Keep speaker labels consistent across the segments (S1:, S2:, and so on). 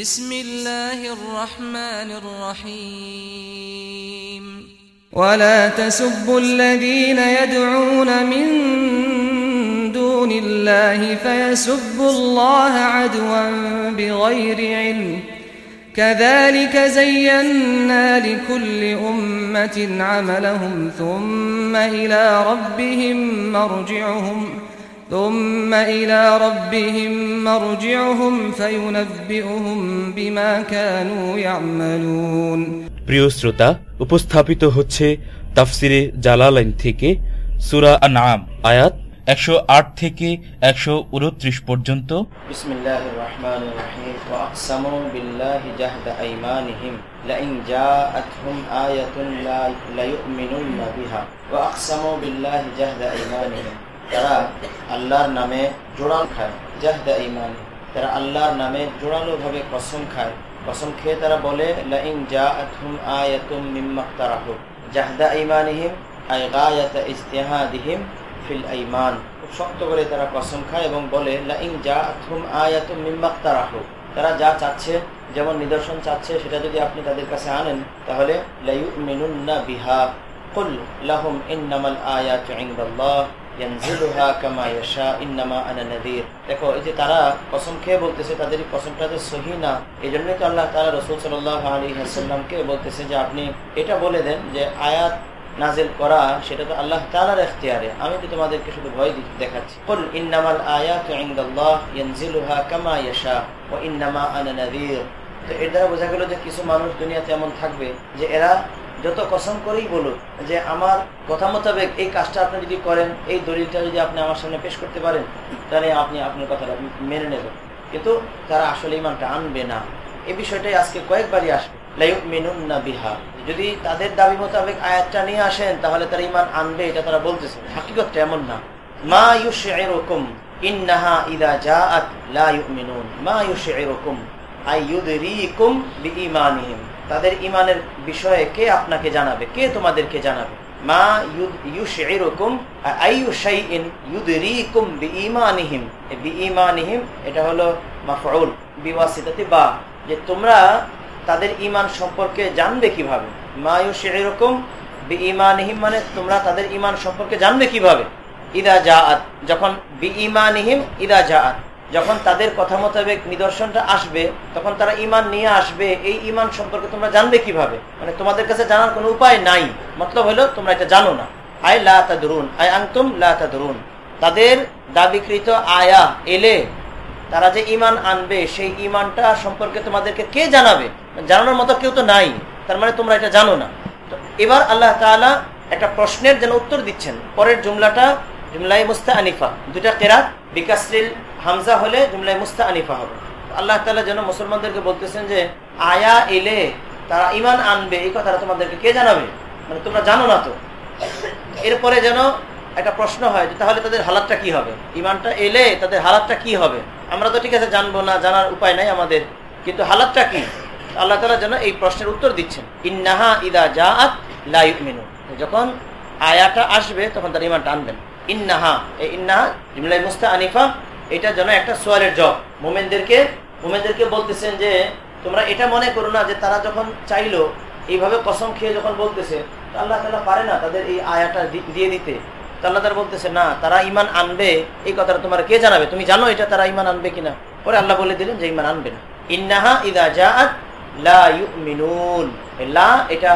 S1: بسم الله الرحمن الرحيم.
S2: ولا تسبوا الذين يدعون من دون الله فيسبوا الله عدوا بغير علم. كذلك زينا لكل أمة عملهم ثم إلى ربهم مرجعهم. ثم إلى ربهم مرجعهم فينبئهم بما كانوا يعملون
S3: প্রিয় শ্রোতা উপস্থাপিত হচ্ছে তাফসিরে জালালাইন থেকে সুরা আনআম আয়াত একশো আট থেকে একশো উনত্রিশ পর্যন্ত
S4: بسم الله الرحمن الرحيم وأقسموا بالله جهد أيمانهم لئن جاءتهم آية لا ليؤمنن بها وأقسموا بالله جهد أيمانهم তারা আল্লাহর নামে জোড়াল খায়, জাহদা ইমান তারা আল্লাহর নামে জোড়ালো ভাবে কসম খায়। কসম খেয়ে তারা বলে শক্ত করে তারা কসম খায় এবং বলে তারা যা চাচ্ছে, যেমন নিদর্শন চাচ্ছে, সেটা যদি আপনি তাদের কাছে আনেন, তাহলে দেখো, এই যে তারা কসম খেয়ে বলতেছে, তাদের কসমটা সহি না। এই জন্যই তো আল্লাহ তাআলা রাসূল বলতেছে যে, আপনি এটা বলে দেন যে, আয়াত নাজিল করা, সেটা তো আল্লাহ তাআলার ইখতিয়ারে আমি তো তোমাদেরকে শুধু ভয় দেখাচ্ছি। কুল ইন্নামাল আয়াতু ইনদাল্লাহ ইয়ানজিলুহা কামা ইয়াশা ওয়া ইন্নামা আনা তো এর দ্বারা বোঝা গেল যে, কিছু মানুষ দুনিয়াতে এমন থাকবে যে, এরা যত কসম করেই বলুক যে আমার কথা মোতাবেক এই কাজটা আপনি যদি করেন, এই দলিলটা যদি আপনি আমার সামনে পেশ করতে পারেন, তাহলে আপনি আপনার কথাটা মেনে নেবেন। কিন্তু তারা আসলে ইমানটা আনবে না। এই বিষয়টাই আজকে কয়েকবারই আসবে। লাইক মিনুন না বিহা। যদি তাদের দাবি মোতাবেক আয়াতটা নিয়ে আসেন, তাহলে তারা ইমান আনবে, এটা তারা বলতেছে। হাকিকতটা এমন না। মা ইউশিরুকুম ইন্নাহা ইদা জাআত লা ইউমিনুন। মা ইউশিরুকুম আই ইউদরিকুম বিঈমানিহিম। তাদের ইমানের বিষয়ে কে আপনাকে জানাবে? কে তোমাদেরকে জানাবে? মা ইউশিরুকুম আইয়ু শাইইন ইউদরিকুম বিঈমানিহিম। বিঈমানিহিম, এটা হলো মাফউল, বিওয়াসিতাতি বা। যে তোমরা তাদের ইমান সম্পর্কে জানবে কীভাবে? মা ইউশিরুকুম বিঈমানিহিম মানে তোমরা তাদের ইমান সম্পর্কে জানবে কীভাবে? ইদা জাআত, যখন বিঈমানিহিম, ইদা জাআত। যখন তাদের কথা মোতাবেক নিদর্শনটা আসবে, তখন তারা ইমান নিয়ে আসবে। এই ইমান সম্পর্কে তোমরা জানবে কীভাবে? মানে তোমাদের কাছে জানার কোনো উপায় নাই। মতলব হলো, তোমরা এটা জানো না। আয় লা তাদরুন, আয় আংতুম লা তাদরুন। তাদের দাবিকৃত আয়া, এলে তারা যে ইমান আনবে, সেই ইমানটা সম্পর্কে তোমাদেরকে কে জানাবে? জানানোর মতো কেউ তো নাই। তার মানে তোমরা এটা জানো না। তো এবার আল্লাহ তাআলা একটা প্রশ্নের যেন উত্তর দিচ্ছেন। পরের জুমলাটা জুমলাই মুস্তা আনিফা দুটা কেরাত বিকাশিল হামজা হলে জুমলাই মুস্তা আনিফা হবে। আল্লাহ তালা যেন মুসলমানদেরকে বলতেছেন যে, আয়া এলে তারা ইমান আনবে, এই কথাটা তোমাদেরকে কে জানাবে? মানে তোমরা জানো না তো। এরপরে যেন একটা প্রশ্ন হয় যে, তাহলে তাদের হালাতটা কি হবে? ইমানটা এলে তাদের হালাতটা কি হবে? আমরা তো ঠিক আছে জানব না, জানার উপায় নাই আমাদের। কিন্তু হালাতটা কি? আল্লাহ তালা যেন এই প্রশ্নের উত্তর দিচ্ছেন। ইন্নাহা ইদা জাআত লা ইউমিনু যখন আয়াটা আসবে, তখন তার ইমানটা আনবেন। ইন্নাহা, এই ইন্নাহা জুমলাই মুস্তা আনিফা এটা যেন একটা সোয়ালের জব। মোমেনদেরকে মোমেনদেরকে বলতেছেন যে, তোমরা এটা মনে করো না যে তারা যখন চাইলো এইভাবে কসম খেয়ে যখন বলতেছে, তো আল্লাহ তালা পারে না তাদের এই আয়াটা দিয়ে দিতে। আল্লাহ তালা বলতেছে, না, তারা ইমান আনবে, এই কথাটা তোমার কে জানাবে? তুমি জানো এটা তারা ইমান আনবে কিনা? পরে আল্লাহ বলে দিলেন যে ইমান আনবে না। ইন্নাহা ইদা জাআত লা ইউমিনুন। লা এটা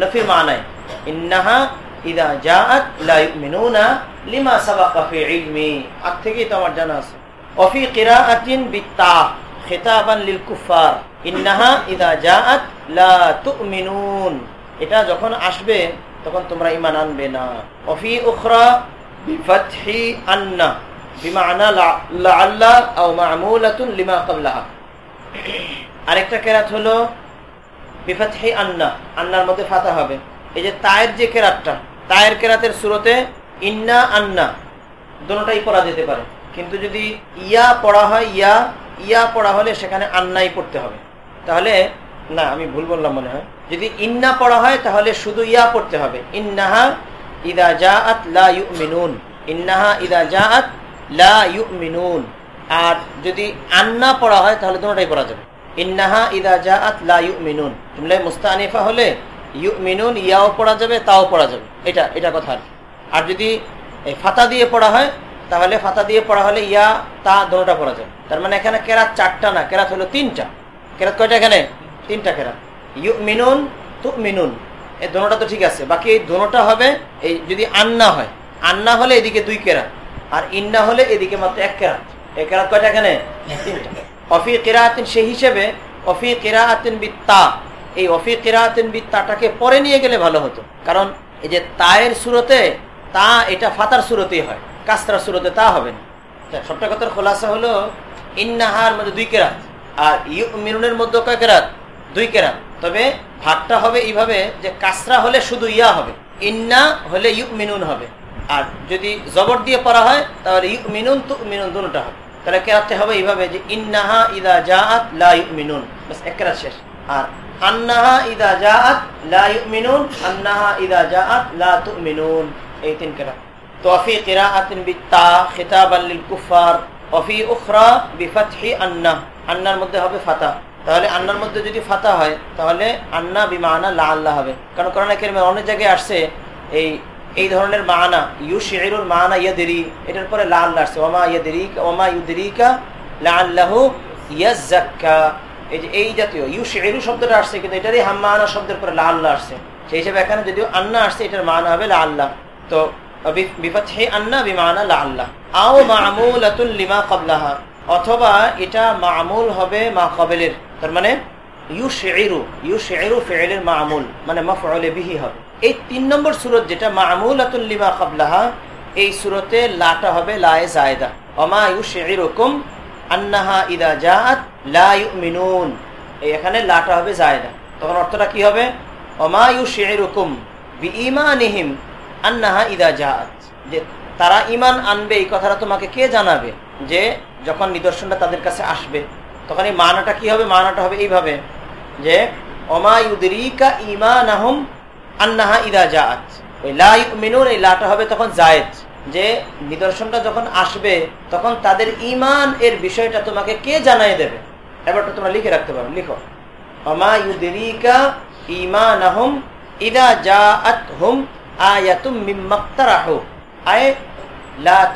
S4: নফির মানায়। ইন্নাহা ইদা জাআত লা ইউমিনুনা লিমা সাবাকা ফি ইলমি। আগ থেকেই তো আমার জানা আছে। অফি কিরাআতিন বিতা খিতাবান লিল কুফার ইন্নাহা ইদা জাআত লা তুমিনুন। এটা যখন আসবে, তখন তোমরা ইমান আনবে না। অফি উখরা বিফাতহি আন্না বিমানা লাআল্লা আও মামুলাতুন লিমা ক্বাবলাহা। আরেকটা কেরাত হলো বিফাতহি আন্না। আন্নার মধ্যে ফাতা হবে। এই যে তায়ের যে কেরাতটা তায়ের কেরাতের সুরতে ইন্না, আন্না দোনোটাই পড়া যেতে পারে। কিন্তু যদি ইয়া পড়া হয়, ইয়া ইয়া পড়া হলে সেখানে আন্নাই পড়তে হবে। তাহলে, না, আমি ভুল বললাম মনে হয়। যদি ইন্না পড়া হয়, তাহলে শুধু ইয়া পড়তে হবে। ইন্নাহা ইদা জাআত লা ইউমিনুন। ইন্নাহা ইদা জাআত লা ইউমিনুন। আর যদি আন্না পড়া হয়, তাহলে দুটাই পড়া যাবে। ইন্নাহা ইদা জাআত লা ইউমিনুন। জুমলা মুস্তানিফা হলে ইউমিনুন, ইয়াও পড়া যাবে, তাও পড়া যাবে। এটা এটা কথা আর যদি এই ফাতা দিয়ে পড়া হয়, তাহলে ফাতা দিয়ে পড়া হলে ইয়া, তা দুটোটা পড়া যাবে। তার মানে এখানে কেরাত চারটা না, কেরাত হলো তিনটা। কেরাত কয়টা এখানে? তিনটা কেরাত। ইউ মিনুন তু মিনুন এই দোনোটা তো ঠিক আছে। বাকি এই দোনোটা হবে, এই যদি আন্না হয়। আন্না হলে এদিকে দুই কেরাত। আর ইন্না হলে এদিকে মাত্র এক কেরাত। এই কেরাত কয়টা এখানে? তিনটা। অফি কেরাতিন সেই হিসেবে অফি কেরাতিন বিত্তা। এই অফি কেরাতিন বিত্তাটাকে পরে নিয়ে গেলে ভালো হতো। কারণ এই যে তায়ের সুরতে তা এটা ফাতার সুরতেই হয় কাস্তার সুরতে তা হবে না। সবটা কথার খোলাসা হলো, ইন্নাহার মধ্যে দুই কেরাত, আর মিনুনের মধ্যে কয় কেরাত? দুই কেরাত। তবে ভাগটা হবে এইভাবে যে কাসরা হলে শুধু ইয়া হবে, ইন্না হলে ইউ মিনুন হবে। আর যদি জবর দিয়ে পড়া হয়, তাহলে ইউ মিনুন তু মিনুন দুটা হবে। তাহলে কেরাতে হবে এইভাবে যে ইন্নাহা ইদা জাআত লা ইউ মিনুন এক কেরাত শেষ। আর আন্নাহা ইদা জাআত লা ইউমিনুন, আন্নাহা ইদা জাআত লা তুমিনুন। এই তিন কিরাত তো ফি কিরাআতিন বিতা খিতাবাল লিল কুফার ওয়া ফি উখরা বিফাতহি আন্না আন্নার মধ্যে হবে ফাতা। তাহলে আন্নার মধ্যে যদি ফাতা হয়, তাহলে আন্না বিমানা লা আল্লাহ হবে। কারণ কোরআন অনেক জায়গায় আসছে এই এই ধরনের মানা ইউ শেরুর মানা ইয়াদেরি। এটার পরে লা আল্লাহ আসছে। ওমা ইয়াদেরিকা, ওমা ইউদেরিকা লা আল্লাহ ইয়াজ্জাক্কা। এই যে এই জাতীয় ইউ শিরু শব্দটা আসছে কিন্তু এটারই হাম্মানা শব্দের পরে লা আল্লাহ আসছে। সেই হিসেবে এখানে যদিও আন্না আসছে, এটার মানা হবে লা আল্লাহ তো আন্না, বিমানা আও মামুলাতুল লিমা ক্বাবলাহা অথবা এটা মামুল হবে মা কবেলের। তার মানে ইউ ইউ শেরু মামুল মানে হবে। এই তিন নম্বর সুরত যেটা মামুল আতুল্লিমা কাবলাহা, এই সুরতে লাটা হবে লায়ে জায়দা। অমা ইউ শেরুকুম আন্নাহা ইদা জাহাত লা ইউমিনুন। এই এখানে লাটা হবে জায়দা। তখন অর্থটা কি হবে? অমা ইউ শেরুকুম বি ইমানিহিম আন্নাহা ইদা জাহাত যে তারা ইমান আনবে, এই কথাটা তোমাকে কে জানাবে? যে যখন নিদর্শনটা তাদের কাছে আসবে, তখন এই মানাটা কি হবে? মানাটা হবে এইভাবে, যে অমায়ুদরিকা ইমান আহম আন্নাহা ইদা জাআত। ওই লা ইউমিনুন, এই লাটা হবে তখন জায়েজ যে নিদর্শনটা যখন আসবে, তখন তাদের ইমান এর বিষয়টা তোমাকে কে জানাই দেবে? এবারটা তোমরা লিখে রাখতে পারো, লিখো। ইদা জাআত হুম আয়, লা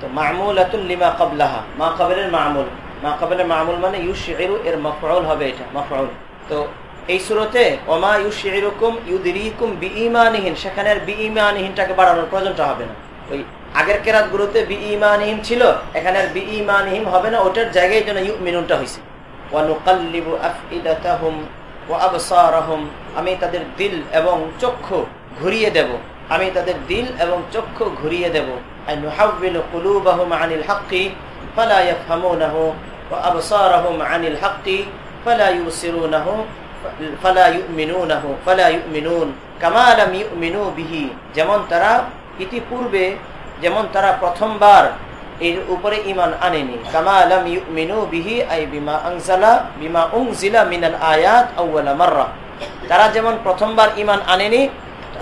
S4: তো মামুল। মামুল মানে ইউশিরু এর মাফউল হবে এটা, মাফউল। তো এই সুরতে, ওমা ইউশিরুকুম ইউদিরিকুম বিঈমানিহিন সেখানে আর বাড়ানোর প্রয়োজনটা হবে না। ওই আগের কেরাতগুলোতে বিমানহীন ছিল, এখানে আর বিমানহীন হবে না, ওটার জায়গায় যেন ইউ মিনুনটা হয়েছে আমি তাদের দিল এবং চক্ষু ঘুরিয়ে দেব আমি তাদের দিল এবং চক্ষু ঘুরিয়ে দেব আই আনিল হাক্কি ফালা আনিল ফালা ফালা কামা বিহি। যেমন তারা ইতিপূর্বে, যেমন তারা প্রথমবার এর উপরে ইমান আনেনি। কামালা বিহি বিমা মিনাল আয়াত মাররা। তারা যেমন প্রথমবার ইমান আনেনি,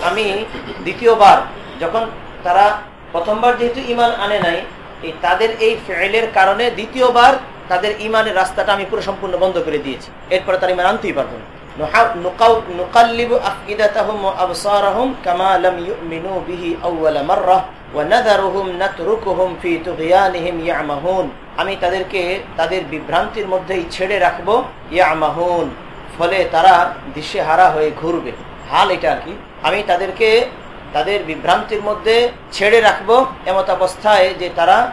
S4: আমি দ্বিতীয়বার, যখন তারা প্রথমবার যেহেতু ইমান আনে নাই তাদের এই ফেলের কারণে দ্বিতীয়বার তাদের ইমানের রাস্তাটা আমি পুরো সম্পূর্ণ বন্ধ করে দিয়েছি। এরপরে তারা ইমান আনতেই পারব না। আমি তাদেরকে তাদের বিভ্রান্তির মধ্যেই ছেড়ে রাখব ইয়ামাহুন। ফলে তারা দিশেহারা হয়ে ঘুরবে। হাল এটা আর কি। আমি তাদেরকে তাদের বিভ্রান্তির মধ্যে ছেড়ে রাখব এমত অবস্থায় যে তারা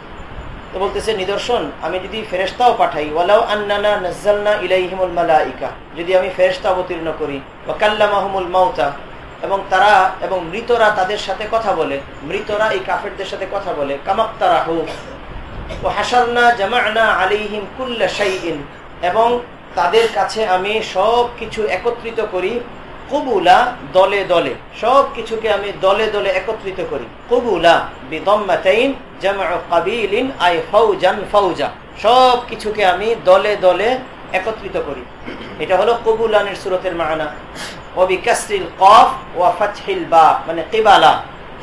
S4: তো বলতেছে, নিদর্শন, আমি যদি ফেরেস্তাও পাঠাই, ওয়ালাউ আন্নানা নাজ্জালনা ইলাইহিমুল মালাইকা, যদি আমি ফেরেস্তা অবতীর্ণ করি, ওয়া কাল্লামাহুমুল মাউতা, এবং তারা এবং মৃতরা তাদের সাথে কথা বলে, মৃতরা এই কাফেরদের সাথে কথা বলে, কামাক্তারাহু, ও হাসারনা জামানা আলিহিম কুল্লা শাইইন, এবং তাদের কাছে আমি সব কিছু একত্রিত করি কবুলা দলে দলে। সব কিছুকে আমি দলে দলে একত্রিত করি। কবুলা বিদম্মাতাইন আই ফাউজা। সব কিছুকে আমি দলে দলে একত্রিত করি। এটা হলো কবুলানের সুরতের মানা। ওবি কাসরিল কফ ওয়া ফাতহিল বা মানে কিবালা।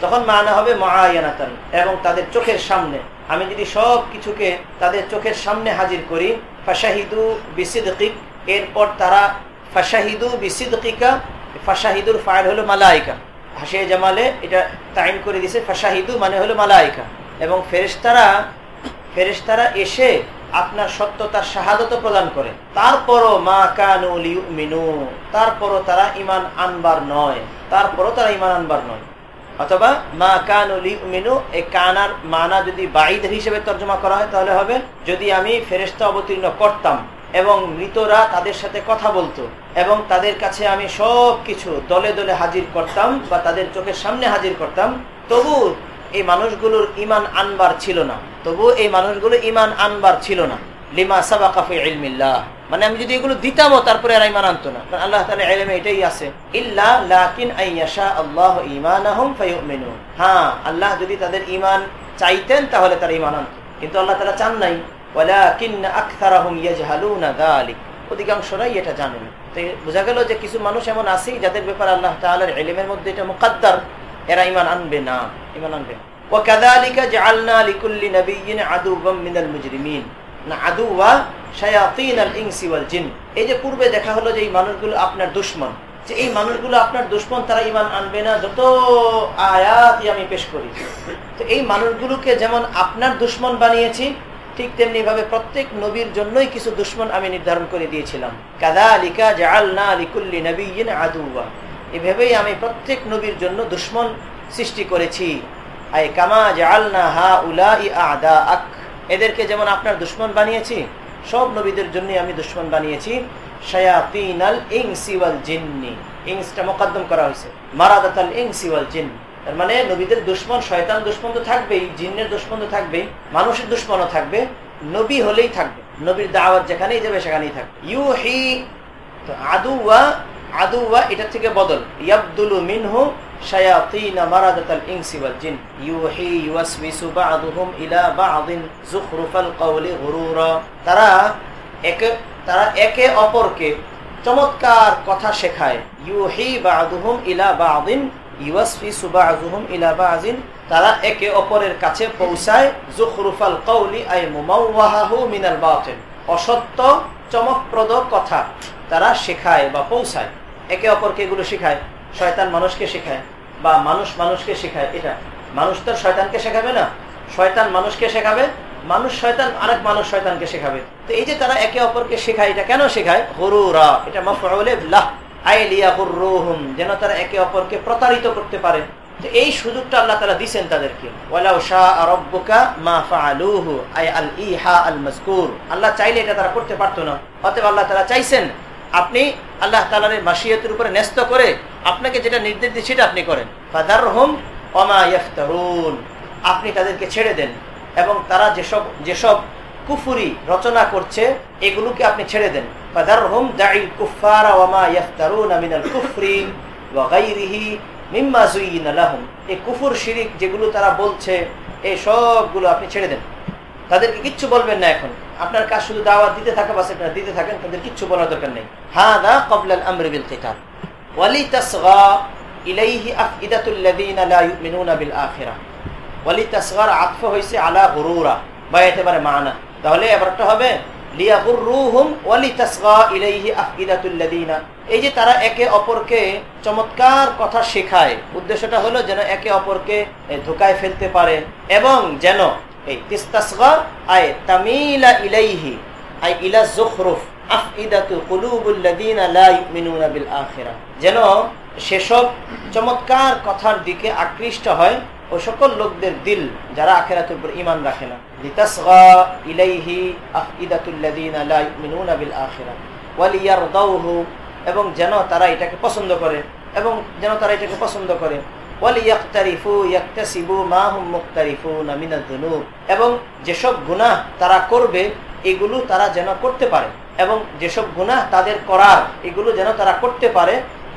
S4: তখন মানা হবে মহায়ানাতান এবং তাদের চোখের সামনে। আমি যদি সব কিছুকে তাদের চোখের সামনে হাজির করি, ফাশাহিদু বিসিদ্দিক এরপর তারা ফাশাহিদু বিসিদ্দিকা ফাশাহিদুর ফাইল হলো মালাইকা। হাসিয়ে জামালে এটা তাইন করে দিছে, ফাশাহিদু মানে হলো মালাইকা। এবং ফেরেশতারা ফেরেশতারা এসে আপনার সত্যতার শাহাদত প্রদান করে। তারপরও মা কানু লিউমিনু, তারপরও তারা ইমান আনবার নয়, তারপরও তারা ইমান আনবার নয়। অথবা মা কানু লিউমিনু এই কানার মানা যদি বাইদ হিসেবে তর্জমা করা হয়, তাহলে হবে, যদি আমি ফেরেশতা অবতীর্ণ করতাম এবং মৃতরা তাদের সাথে কথা বলতো এবং তাদের কাছে আমি সব কিছু দলে দলে হাজির করতাম বা তাদের চোখের সামনে হাজির করতাম। তবু এই মানুষগুলোর ইমান আনবার ছিল না। তবু এই মানুষগুলো ইমান আনবার ছিল না। লিমা সাবাকাফি ইলমিল্লাহ। মানে আমি যদি এগুলো দিতামও, তারপরে আর ইমান আনতো না। আল্লাহ তাআলা ইলমে এটাই আছে। ইল্লা লাকিন আল্লাহ ফায়ুমিনু হ্যাঁ আল্লাহ যদি তাদের ইমান চাইতেন, তাহলে তারা ইমান আনতো। কিন্তু আল্লাহ তাআলা চান নাই। ওয়ালাকিন আকথারাহুম ইয়াজহালুনা যালিক অধিকাংশরাই এটা জানেন তো বোঝা গেল যে কিছু মানুষ এমন আছে যাদের ব্যাপারে আল্লাহ তাআলার ইলমের মধ্যে এটা মুকদ্দার এরা ঈমান আনবে না ঈমান আনবে না وكذلك جعلنا لكل نبي عدوا من المجرمين না আদুয়া শায়াতিন আল ইনসি ওয়াল জিন এই যে পূর্বে দেখা হলো যে এই মানুষগুলো আপনার দুশ্মন যে এই মানুষগুলো আপনার দুশ্মন তারা ইমান আনবে না যত আয়াতই আমি পেশ করি তো এই মানুষগুলোকে যেমন আপনার দুশ্মন বানিয়েছি ঠিক তেমনি ভাবে প্রত্যেক নবীর জন্যই কিছু দুশ্মন আমি নির্ধারণ করে দিয়েছিলাম। কাদালিকা জাআলনা লিকুল্লি নাবিয়্যিন আদুয়া এভাবেই আমি প্রত্যেক নবীর জন্য দুশ্মন সৃষ্টি করেছি। আই কামা জাআলনা হাউলাই আদাআক। এদেরকে যেমন আপনার দুশ্মন বানিয়েছি, সব নবীদের জন্য আমি দুশ্মন বানিয়েছি। শায়াতিনাল ইনসি ওয়াল জিন্নি। ইংসটা মোকদ্দম করা হয়েছে। মারাদাতাল ইনসি ওয়াল জিন তার মানে নবীদের দুশ্মন, শয়তান দুশ্মন তো থাকবেই জিন্নের দুশ্মন তো থাকবেই, মানুষের দুশ্মনও থাকবে, নবী হলেই থাকবে, নবীর দাওয়াত যেখানেই যাবে সেখানেই থাকবে। ইউ হি তো আদুয়া আদুয়া এটা থেকে বদল। ইয়াবদুলু মিনহু তারা একে তারা একে অপরকে চমৎকার কথা শেখায়। ইউহি বা'দুহুম ইলা তারা একে অপরের কাছে অসত্য, চমকপ্রদ কথা তারা শেখায় বা পৌঁছায়। একে অপরকে এগুলো শেখায়, শয়তান মানুষকে শেখায় বা মানুষ মানুষকে শেখায়। এটা মানুষ তো শয়তানকে শেখাবে না, শয়তান মানুষকে শেখাবে, মানুষ শয়তান, আরেক মানুষ শয়তানকে শেখাবে। তো এই যে তারা একে অপরকে শেখায়, এটা কেন শেখায়? হরুরা, এটা মফলে লাহ। আইলিয়া হুরুহুম যেন তারা একে অপরকে প্রতারিত করতে পারে। এই সুযোগটা আল্লাহ তালা দিচ্ছেন তাদেরকে। আল্লাহ চাইলে এটা তারা করতে পারতো না। অতএব আল্লাহ তাআলা চাইছেন, আপনি আল্লাহ তালার মাসিয়তের উপরে ন্যস্ত করে আপনাকে যেটা নির্দেশ দিয়ে সেটা আপনি করেন। ফাদার হোম অমায়ফতারুন আপনি তাদেরকে ছেড়ে দেন। এবং তারা যেসব যেসব কুফুরি রচনা করছে, এগুলোকে আপনি ছেড়ে দেন। ফাদার হোম দাইল কুফারা ওয়ামা ইফতারুন আমিনাল কুফরি ওয়া গায়রিহি মিম্মা জুইনা লাহুম। এই শিরিক যেগুলো তারা বলছে এই সবগুলো আপনি ছেড়ে দেন। তাদেরকে কিচ্ছু বলবেন না এখন। আপনার কাজ শুধু দিতে থাকা আপনারা দিতে থাকেন, তাদের কিচ্ছু বলার দরকার নেই। হাদা কবলাল আমরি ইলাইহি হইছে আলা গুরুরা, বা একেবারে মানা। তাহলে এবারটা হবে এই যে তারা একে অপরকে চমৎকার কথা শেখায়, উদ্দেশ্যটা হলো যেন একে অপরকে ধোকায় ফেলতে পারে এবং যেন, এই, তিস্তাসগা, আয়, তামিলা ইলাইহি আই ইলা জুখরুফ যেন সেসব চমৎকার কথার দিকে আকৃষ্ট হয় ও সকল লোকদের দিল যারা আখেরাতের উপর ঈমান রাখে না। ইলাইহি আফইদাতুল লাযিনা লা ইউমিনুনা বিল আখিরাহ, ওয়ালিয়ারদাউহু, এবং যেন তারা এটাকে পছন্দ করে, এবং যেন তারা এটাকে পছন্দ করে এবং যেসব গুনাহ তারা করবে, এগুলো তারা যেন করতে পারে, এবং যেসব গুনাহ তাদের করার, এগুলো যেন তারা করতে পারে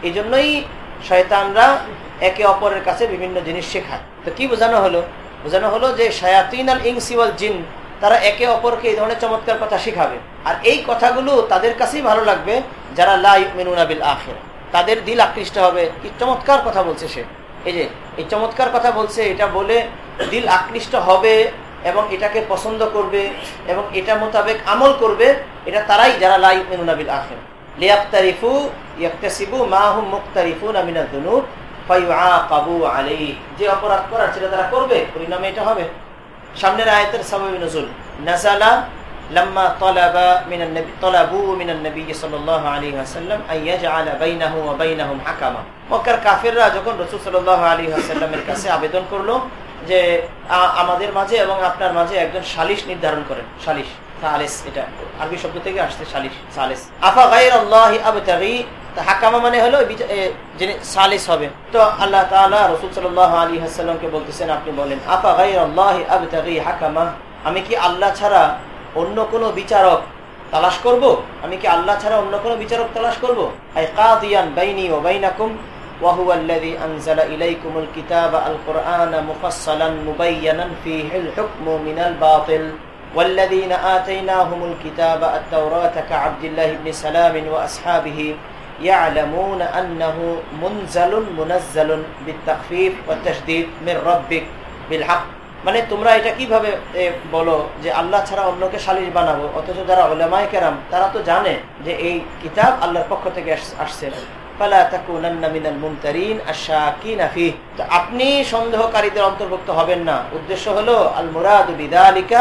S4: এই জন্যই শয়তানরা একে অপরের কাছে বিভিন্ন জিনিস শেখায়। তো কি বোঝানো হলো? বোঝানো হলো যে শায়াতিন আল ইংসিওয়াল জিন, তারা একে অপরকে এই ধরনের চমৎকার কথা শিখাবে। আর এই কথাগুলো তাদের কাছেই ভালো লাগবে যারা লাইনুনাবিল আখের। তাদের দিল আকৃষ্ট হবে। কি চমৎকার কথা বলছে সে। এই যে, এই চমৎকার কথা বলছে, এটা বলে দিল আকৃষ্ট হবে এবং এটাকে পছন্দ করবে এবং এটা মোতাবেক আমল করবে, এটা তারাই যারা লাইনুনাবিল আখের। লিয়াক্তারিফু মা হুম মুক্তারিফুন আমিনা দুনুব ফায়ুআকাবু আলাইহি যে অপরাধ করার সেটা তারা করবে পরিণামে এটা হবে সামনের আয়াতের সাবাবি নজুল নাজালা لما طلب من النبي طلبوا من النبي صلى الله عليه وسلم ان يجعل بينه وبينهم حكما মক্কার কাফিররা যখন রাসূল সাল্লাল্লাহু আলাইহি ওয়াসাল্লামের কাছে আবেদন করলো যে আমাদের মাঝে এবং আপনার মাঝে একজন সালিশ নির্ধারণ করেন সালিশ সালিস এটা আরবি শব্দ থেকে আসছে সালিশ সালিস আফা গায়রাল্লাহি আবতাগি হাকামা মানে হলো যিনি সালিস হবে তো আল্লাহ তাআলা রাসূল সাল্লাল্লাহু আলাইহি ওয়াসাল্লামকে বলতেছেন আপনি বলেন আফা গায়রাল্লাহি আবতাগি হাকামা আমি কি আল্লাহ ছাড়া অন্য কোনো বিচারক তালাশ করব আমি কি আল্লাহ ছাড়া অন্য কোনো বিচারক তালাশ করব আই কাদিয়ান বাইনি ওয়া বাইনাকুম وهو الذي أنزل إليكم الكتاب القرآن مفصلا مبينا فيه الحكم من الباطل والذين آتيناهم الكتاب التوراة كعبد الله بن سلام وأصحابه يعلمون أنه منزل منزل بالتخفيف والتشديد من ربك بالحق মানে তোমরা এটা কিভাবে বলো যে আল্লাহ ছাড়া অন্যকে সালিশ বানাবো অথচ যারা ওলামায় কেরাম তারা তো জানে যে এই কিতাব আল্লাহর পক্ষ থেকে আসছে আপনি সন্দেহকারীদের অন্তর্ভুক্ত হবেন না উদ্দেশ্য হলো আল মুরাদ বিদালিকা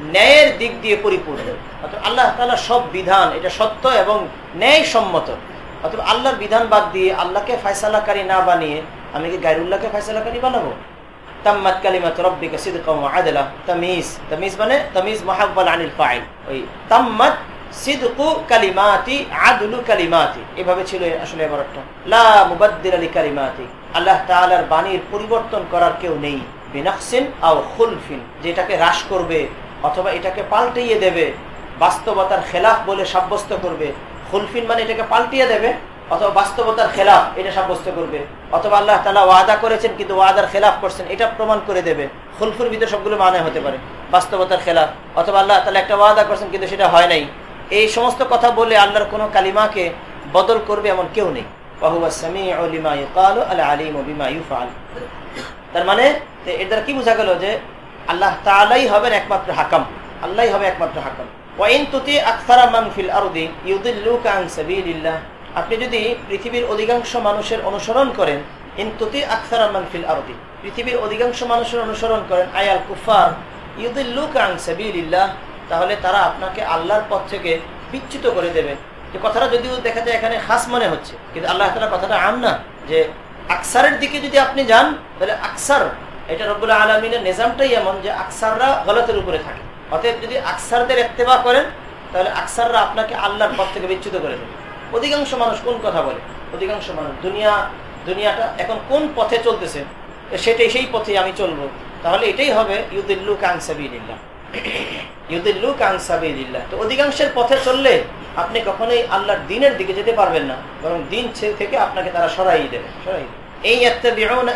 S4: ন্যায়ের দিক দিয়ে পরিপূর্ণ। অর্থাৎ আল্লাহ তাআলা সব বিধান, এটা সত্য এবং ন্যায় সম্মত অথবা আল্লাহর বিধান বাদ দিয়ে আল্লাহকে ফয়সালাকারী না বানিয়ে আমি কি গায়রুল্লাহকে ফয়সালাকারী বানাবো? তামিজ তামিজ মানে আনিল ওই আদলু এভাবে ছিল আসলে আল্লাহ বাণীর পরিবর্তন করার কেউ নেই। যেটাকে হ্রাস করবে অথবা এটাকে পাল্টিয়ে দেবে, বাস্তবতার খেলাফ বলে সাব্যস্ত করবে। খুলফিন মানে এটাকে পাল্টিয়ে দেবে, অথবা বাস্তবতার খেলাফ এটা সাব্যস্ত করবে। অথবা আল্লাহ তালা ওয়াদা করেছেন কিন্তু ওয়াদার খেলাফ করছেন, এটা প্রমাণ করে দেবে। খুলফুর ভিতরে সবগুলো মানে হতে পারে, বাস্তবতার খেলাফ। অথবা আল্লাহ তালা একটা ওয়াদা করছেন কিন্তু সেটা হয় নাই। এই সমস্ত কথা বলে আল্লাহর কোনো কালিমাকে বদল করবে এমন কেউ নেই। তার মানে এর দ্বারা কি বোঝা গেল যে আল্লাহ তালাই হবেন একমাত্র হাকাম। আল্লাহ হবে একমাত্র হাকাম। ওয়াইন তুতি আকসারা মানফিল আরদি ইউদিল্লুকা আন সাবিলিল্লাহ। আপনি যদি পৃথিবীর অধিকাংশ মানুষের অনুসরণ করেন ইনতুতি আকসারা মানফিল আরদি। পৃথিবীর অধিকাংশ মানুষের অনুসরণ করেন আয়াল কুফার ইউদিল্লুকা আন সাবিলিল্লাহ, তাহলে তারা আপনাকে আল্লাহর পথ থেকে বিচ্যুত করে দেবে। যে কথাটা যদিও দেখা যায় এখানে খাস মনে হচ্ছে, কিন্তু আল্লাহ তালা কথাটা আম না, যে আকসারের দিকে যদি আপনি যান, তাহলে আকসার এটা রব্বুল্লাহ আলমিনের নিজামটাই এমন যে আকসাররা গলতের উপরে থাকে। অতএব যদি আকসারদের এত্তেবা করেন, তাহলে আকসাররা আপনাকে আল্লাহর পথ থেকে বিচ্যুত করে দেবে। অধিকাংশ মানুষ কোন কথা বলে? অধিকাংশ মানুষ, দুনিয়া, দুনিয়াটা এখন কোন পথে চলতেছে? সেটাই সেই পথে আমি চলবো। তাহলে এটাই হবে, ইউদুল্লু কাংসাবিল্লাহ ইউদুল্লু কাংসাবিল্লাহ তো অধিকাংশের পথে চললে আপনি কখনোই আল্লাহর দিনের দিকে যেতে পারবেন না, বরং দিন থেকে আপনাকে তারা সরাই দেবে সরাই দেবে। এই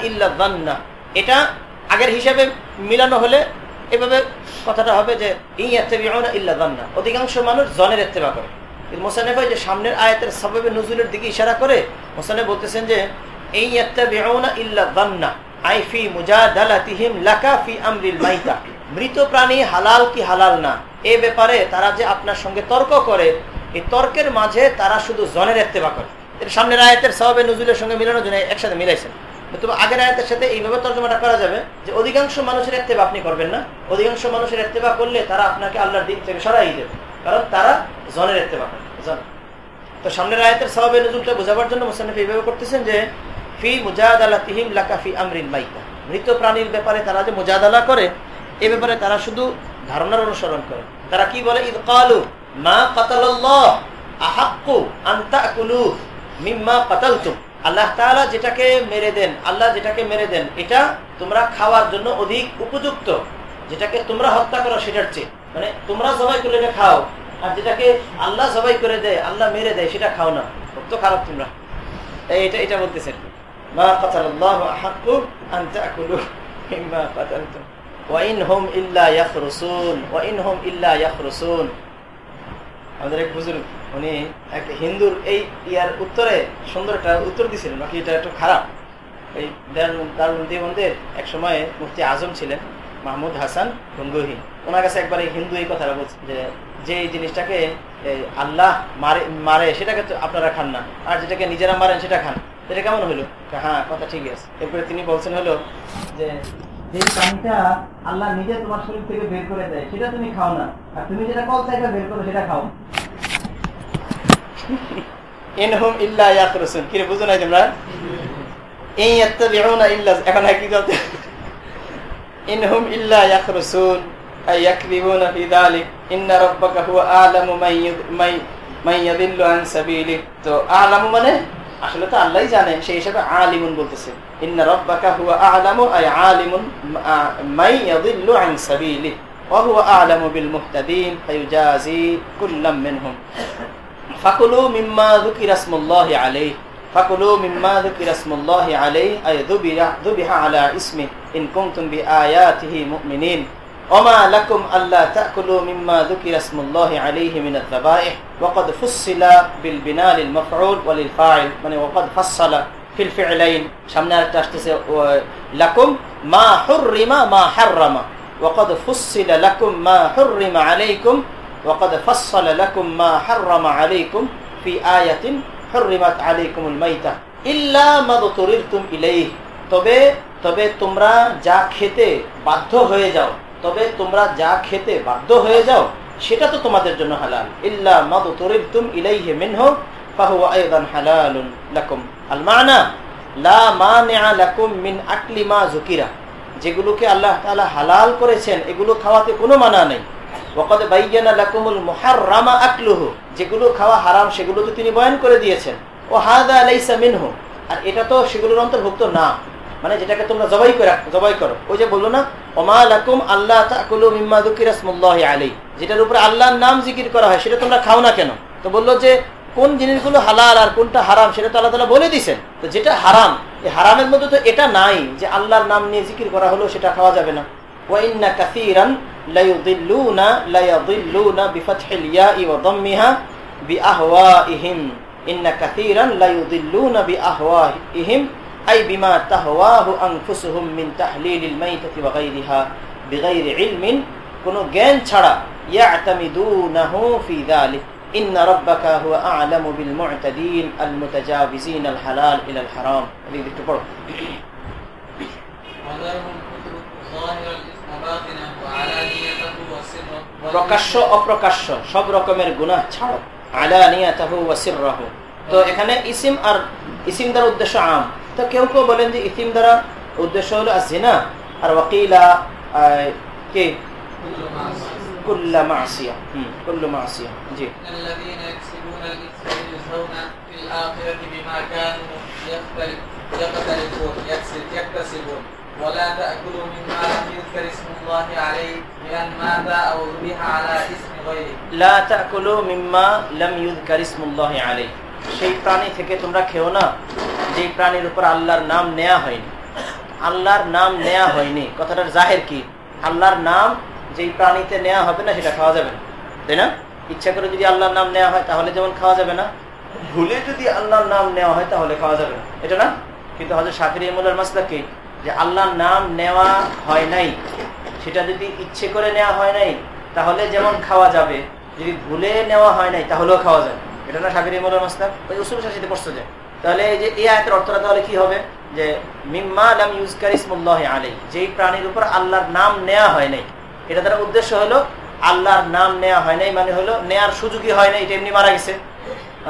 S4: ইল্লা এটা আগের হিসাবে মিলানো হলে এভাবে কথাটা হবে যে দান্না অধিকাংশ মানুষ জনের এত্তেবা করে। মোসানে ভাই যে সামনের আয়াতের সবাবে নজরুলের দিকে ইশারা করে মোসানে বলতেছেন যে এই ইল্লা দান্না আইফি মুজাদালাতিহিম ফি আমরিল মাইতা। মৃত প্রাণী হালাল কি হালাল না? এ ব্যাপারে তারা যে আপনার সঙ্গে তর্ক করে, এই তর্কের মাঝে তারা শুধু জনের এত্তেবা করে। এর সামনের আয়াতের সবাবে নজরুলের সঙ্গে মিলানোর জন্য একসাথে মিলাইছেন। তবে আগের আয়াতের সাথে এইভাবে তর্জমাটা করা যাবে যে অধিকাংশ মানুষের এত্তেবা আপনি করবেন না। অধিকাংশ মানুষের এত্তেবা করলে তারা আপনাকে আল্লাহর দিক থেকে সরাই দেবে। কারণ তারা জনের এত্তেবা করে, জন। তো সামনের আয়াতের সবাবে নজরুলটা বোঝাবার জন্য মোসানিফ এইভাবে করতেছেন যে, ফি মুজাদালা তিহিম লাকাফি আমরিন মাইকা মৃত প্রাণীর ব্যাপারে তারা যে মুজাদালা করে, এ ব্যাপারে তারা শুধু ধারণার অনুসরণ করে। তারা কি বলে? ঈদ কালু মা কাতাল্লাহ আহাক্কু আন্তাকুলু মিম্মা কাতালতুম। আল্লাহ তাআলা যেটাকে মেরে দেন, আল্লাহ যেটাকে মেরে দেন, এটা তোমরা খাওয়ার জন্য অধিক উপযুক্ত। যেটাকে তোমরা হত্যা করো, সেটার চেয়ে। মানে তোমরা জবাই করে এটা খাও, আর যেটাকে আল্লাহ জবাই করে দেয়, আল্লাহ মেরে দেয়, সেটা খাও না। কত খারাপ তোমরা। এটা এটা বলতেছেন। মা কাতাল্লাহু আহাক্কু আন তাকুলু মিম্মা কাতালতুম। ওয়া ইন হুম ইল্লা ইয়াখরুসুন, ওয়া ইন ইল্লা আমাদের এক বুজুর্গ উনি এক হিন্দুর এই ইয়ার উত্তরে সুন্দর একটা উত্তর দিয়েছিলেন বাকি এটা একটু খারাপ। এই দারুল দেবন্দের এক সময় মুফতি আজম ছিলেন, মাহমুদ হাসান গঙ্গুহি। ওনার কাছে একবার এই হিন্দু এই কথাটা বলছে যে যে জিনিসটাকে আল্লাহ মারে মারে, সেটাকে আপনারা খান না। আর যেটাকে নিজেরা মারেন, সেটা খান। এটা কেমন হলো? হ্যাঁ কথা ঠিক আছে। এরপরে তিনি বলছেন হলো যে যে প্রাণীটা আল্লাহ নিজে তোমার শরীর থেকে বের করে দেয়, সেটা তুমি খাও না। আর তুমি যেটা কল চাইটা বের করো, সেটা খাও। ইনহুম ইল্লা ইয়াখরুসুন। কি বুঝো না তোমরা? এই ইয়াত্তাবিউনা ইল্লা এখন কি বলতে ইনহুম ইল্লা ইয়াখরুসুন। আই ইয়াকদিবুনা ফি যালিক ইন্না রাব্বাকা হুয়া আ'লামু মান মান ইয়াদিল্লু আন সাবিলি তো আ'লামু মানে? আসলে তো আল্লাহই জানেন সেই হিসাবে আলিমুন বলতেছে। ইন্না রাব্বাকা হুয়া আ'লামু, আই আলিমুন মান ইয়াদিল্লু আন সাবিলি ওয়া হুয়া আ'লামু বিল মুহতাদিন, ফায়ুজাজি কুল্লাম মিনহুম। فكلوا مما ذكر اسم الله عليه. فكلوا مما ذكر اسم الله عليه أي ذبح على اسمه إن كنتم بآياته مؤمنين. وما لكم ألا تأكلوا مما ذكر اسم الله عليه من الذبائح. وقد فصل بالبنال المفعول وللفاعل. من وقد فصل في الفعلين. شمنا لكم ما حرم ما حرم. وقد فصل لكم ما حرم عليكم وقد فصل لكم ما حرم عليكم في آية حرمت عليكم الميتة إلا ما اضطررتم إليه তবে তবে তোমরা যা খেতে বাধ্য হয়ে যাও তবে তোমরা যা খেতে বাধ্য হয়ে যাও সেটা তো তোমাদের জন্য হালাল ইল্লা মাদু তুরিবতুম ইলাইহি মিনহু ফাহুয়া আইদান হালালুন লাকুম আল মানা লা মানিআ লাকুম মিন আকলি মা যুকিরা যেগুলোকে আল্লাহ তাআলা হালাল করেছেন এগুলো খাওয়াতে কোনো মানা নেই ওয়াকাদ বাইয়ানা লাকুমুল মুহাররামা আকলুহু। যেগুলো খাওয়া হারাম, সেগুলো তো তিনি বয়ান করে দিয়েছেন। ও হাদা লাইসা মিনহু। আর এটা তো সেগুলোর অন্তর্ভুক্ত না। মানে যেটাকে তোমরা জবাই করে, জবাই করো। ওই যে বলল না, ওমা যেটার উপরে আল্লাহর নাম জিকির করা হয়, সেটা তোমরা খাও না কেন? তো বলল যে, কোন জিনিসগুলো হালাল আর কোনটা হারাম, সেটা তো আল্লাহ বলে দিছেন তো যেটা হারাম হারামের মধ্যে তো এটা নাই যে আল্লাহর নাম নিয়ে জিকির করা হলো, সেটা খাওয়া যাবে না। কাসীরান লা ইউদিল্লুনা লা ইয়াদিল্লুনা বিফাতহিল ইয়াই ওয়া দাম্মিহা বিআহওয়াইহিম ইন্না কাসীরান লা ইউদিল্লুনা বিআহওয়াইহিম আই বিমা তাহওয়াহু আনফুসুহুম মিন তাহলিলিল মাইতাতি ওয়া গায়রিহা বিগাইরি ইলমিন কোন জ্ঞান ছাড়া ইয়াতামিদুনাহু ফি যালিক إن ربك هو أعلم بالمعتدين المتجاوزين الحلال إلى الحرام هذه ذكر برضه
S1: وذرهم كتب ظاهر الإثم باطنه وعلانيته وسره
S4: প্রকাশ্য অপ্রকাশ্য সব রকমের গুনাহ ছাড়ো আলানিয়াতাহু ওয়া সিররাহু তো এখানে ইসিম আর ইসিম দ্বারা উদ্দেশ্য আম তো কেউ কেউ বলেন যে ইসিম দ্বারা উদ্দেশ্য হলো জিনা আর ওয়াকিলা কে কুল্লা মাসিয়া হুম কুল্লু মাসিয়া জি
S1: إن الذين يكسبون الإثم يجزون في الآخرة بما كانوا يختلف- يقترفون يكسب يكتسبون ولا تأكلوا مما لم يذكر اسم الله عليه بأن مات أو ذبح على اسم غيره
S4: লা তাকুলু মিম্মা লাম ইউযকার ইসমুল্লাহি আলাইহি সেই প্রাণী থেকে তোমরা খেও না যে প্রাণীর উপর আল্লাহর নাম নেওয়া হয়নি আল্লাহর নাম নেওয়া হয়নি কথাটার জাহের কি আল্লাহর নাম যেই প্রাণীতে নেওয়া হবে না সেটা খাওয়া যাবে না তাই না ইচ্ছা করে যদি আল্লাহর নাম নেওয়া হয় তাহলে যেমন খাওয়া যাবে না ভুলে যদি আল্লাহর নাম নেওয়া হয় তাহলে খাওয়া যাবে না এটা না কিন্তু হজরত শাকির ইমুল্লার মাসলা কি যে আল্লাহর নাম নেওয়া হয় নাই, সেটা যদি ইচ্ছে করে নেওয়া হয় নাই, তাহলে যেমন খাওয়া যাবে, যদি ভুলে নেওয়া হয় নাই, তাহলেও খাওয়া যাবে। এটা না শাকির ইমুল্লার মাসলা ওই উসুল শাসিতে পড়ছে যে। তাহলে এই যে এই আয়াতের অর্থটা তাহলে কি হবে? যে, মিম্মা লাম ইউজকার ইসমুল্লাহ আলাই যেই প্রাণীর উপর আল্লাহর নাম নেওয়া হয় নাই। এটা তার উদ্দেশ্য হলো আল্লাহর নাম নেওয়া হয় নাই মানে হলো নেয়ার সুযোগই হয় নাই, এটা এমনি মারা গেছে।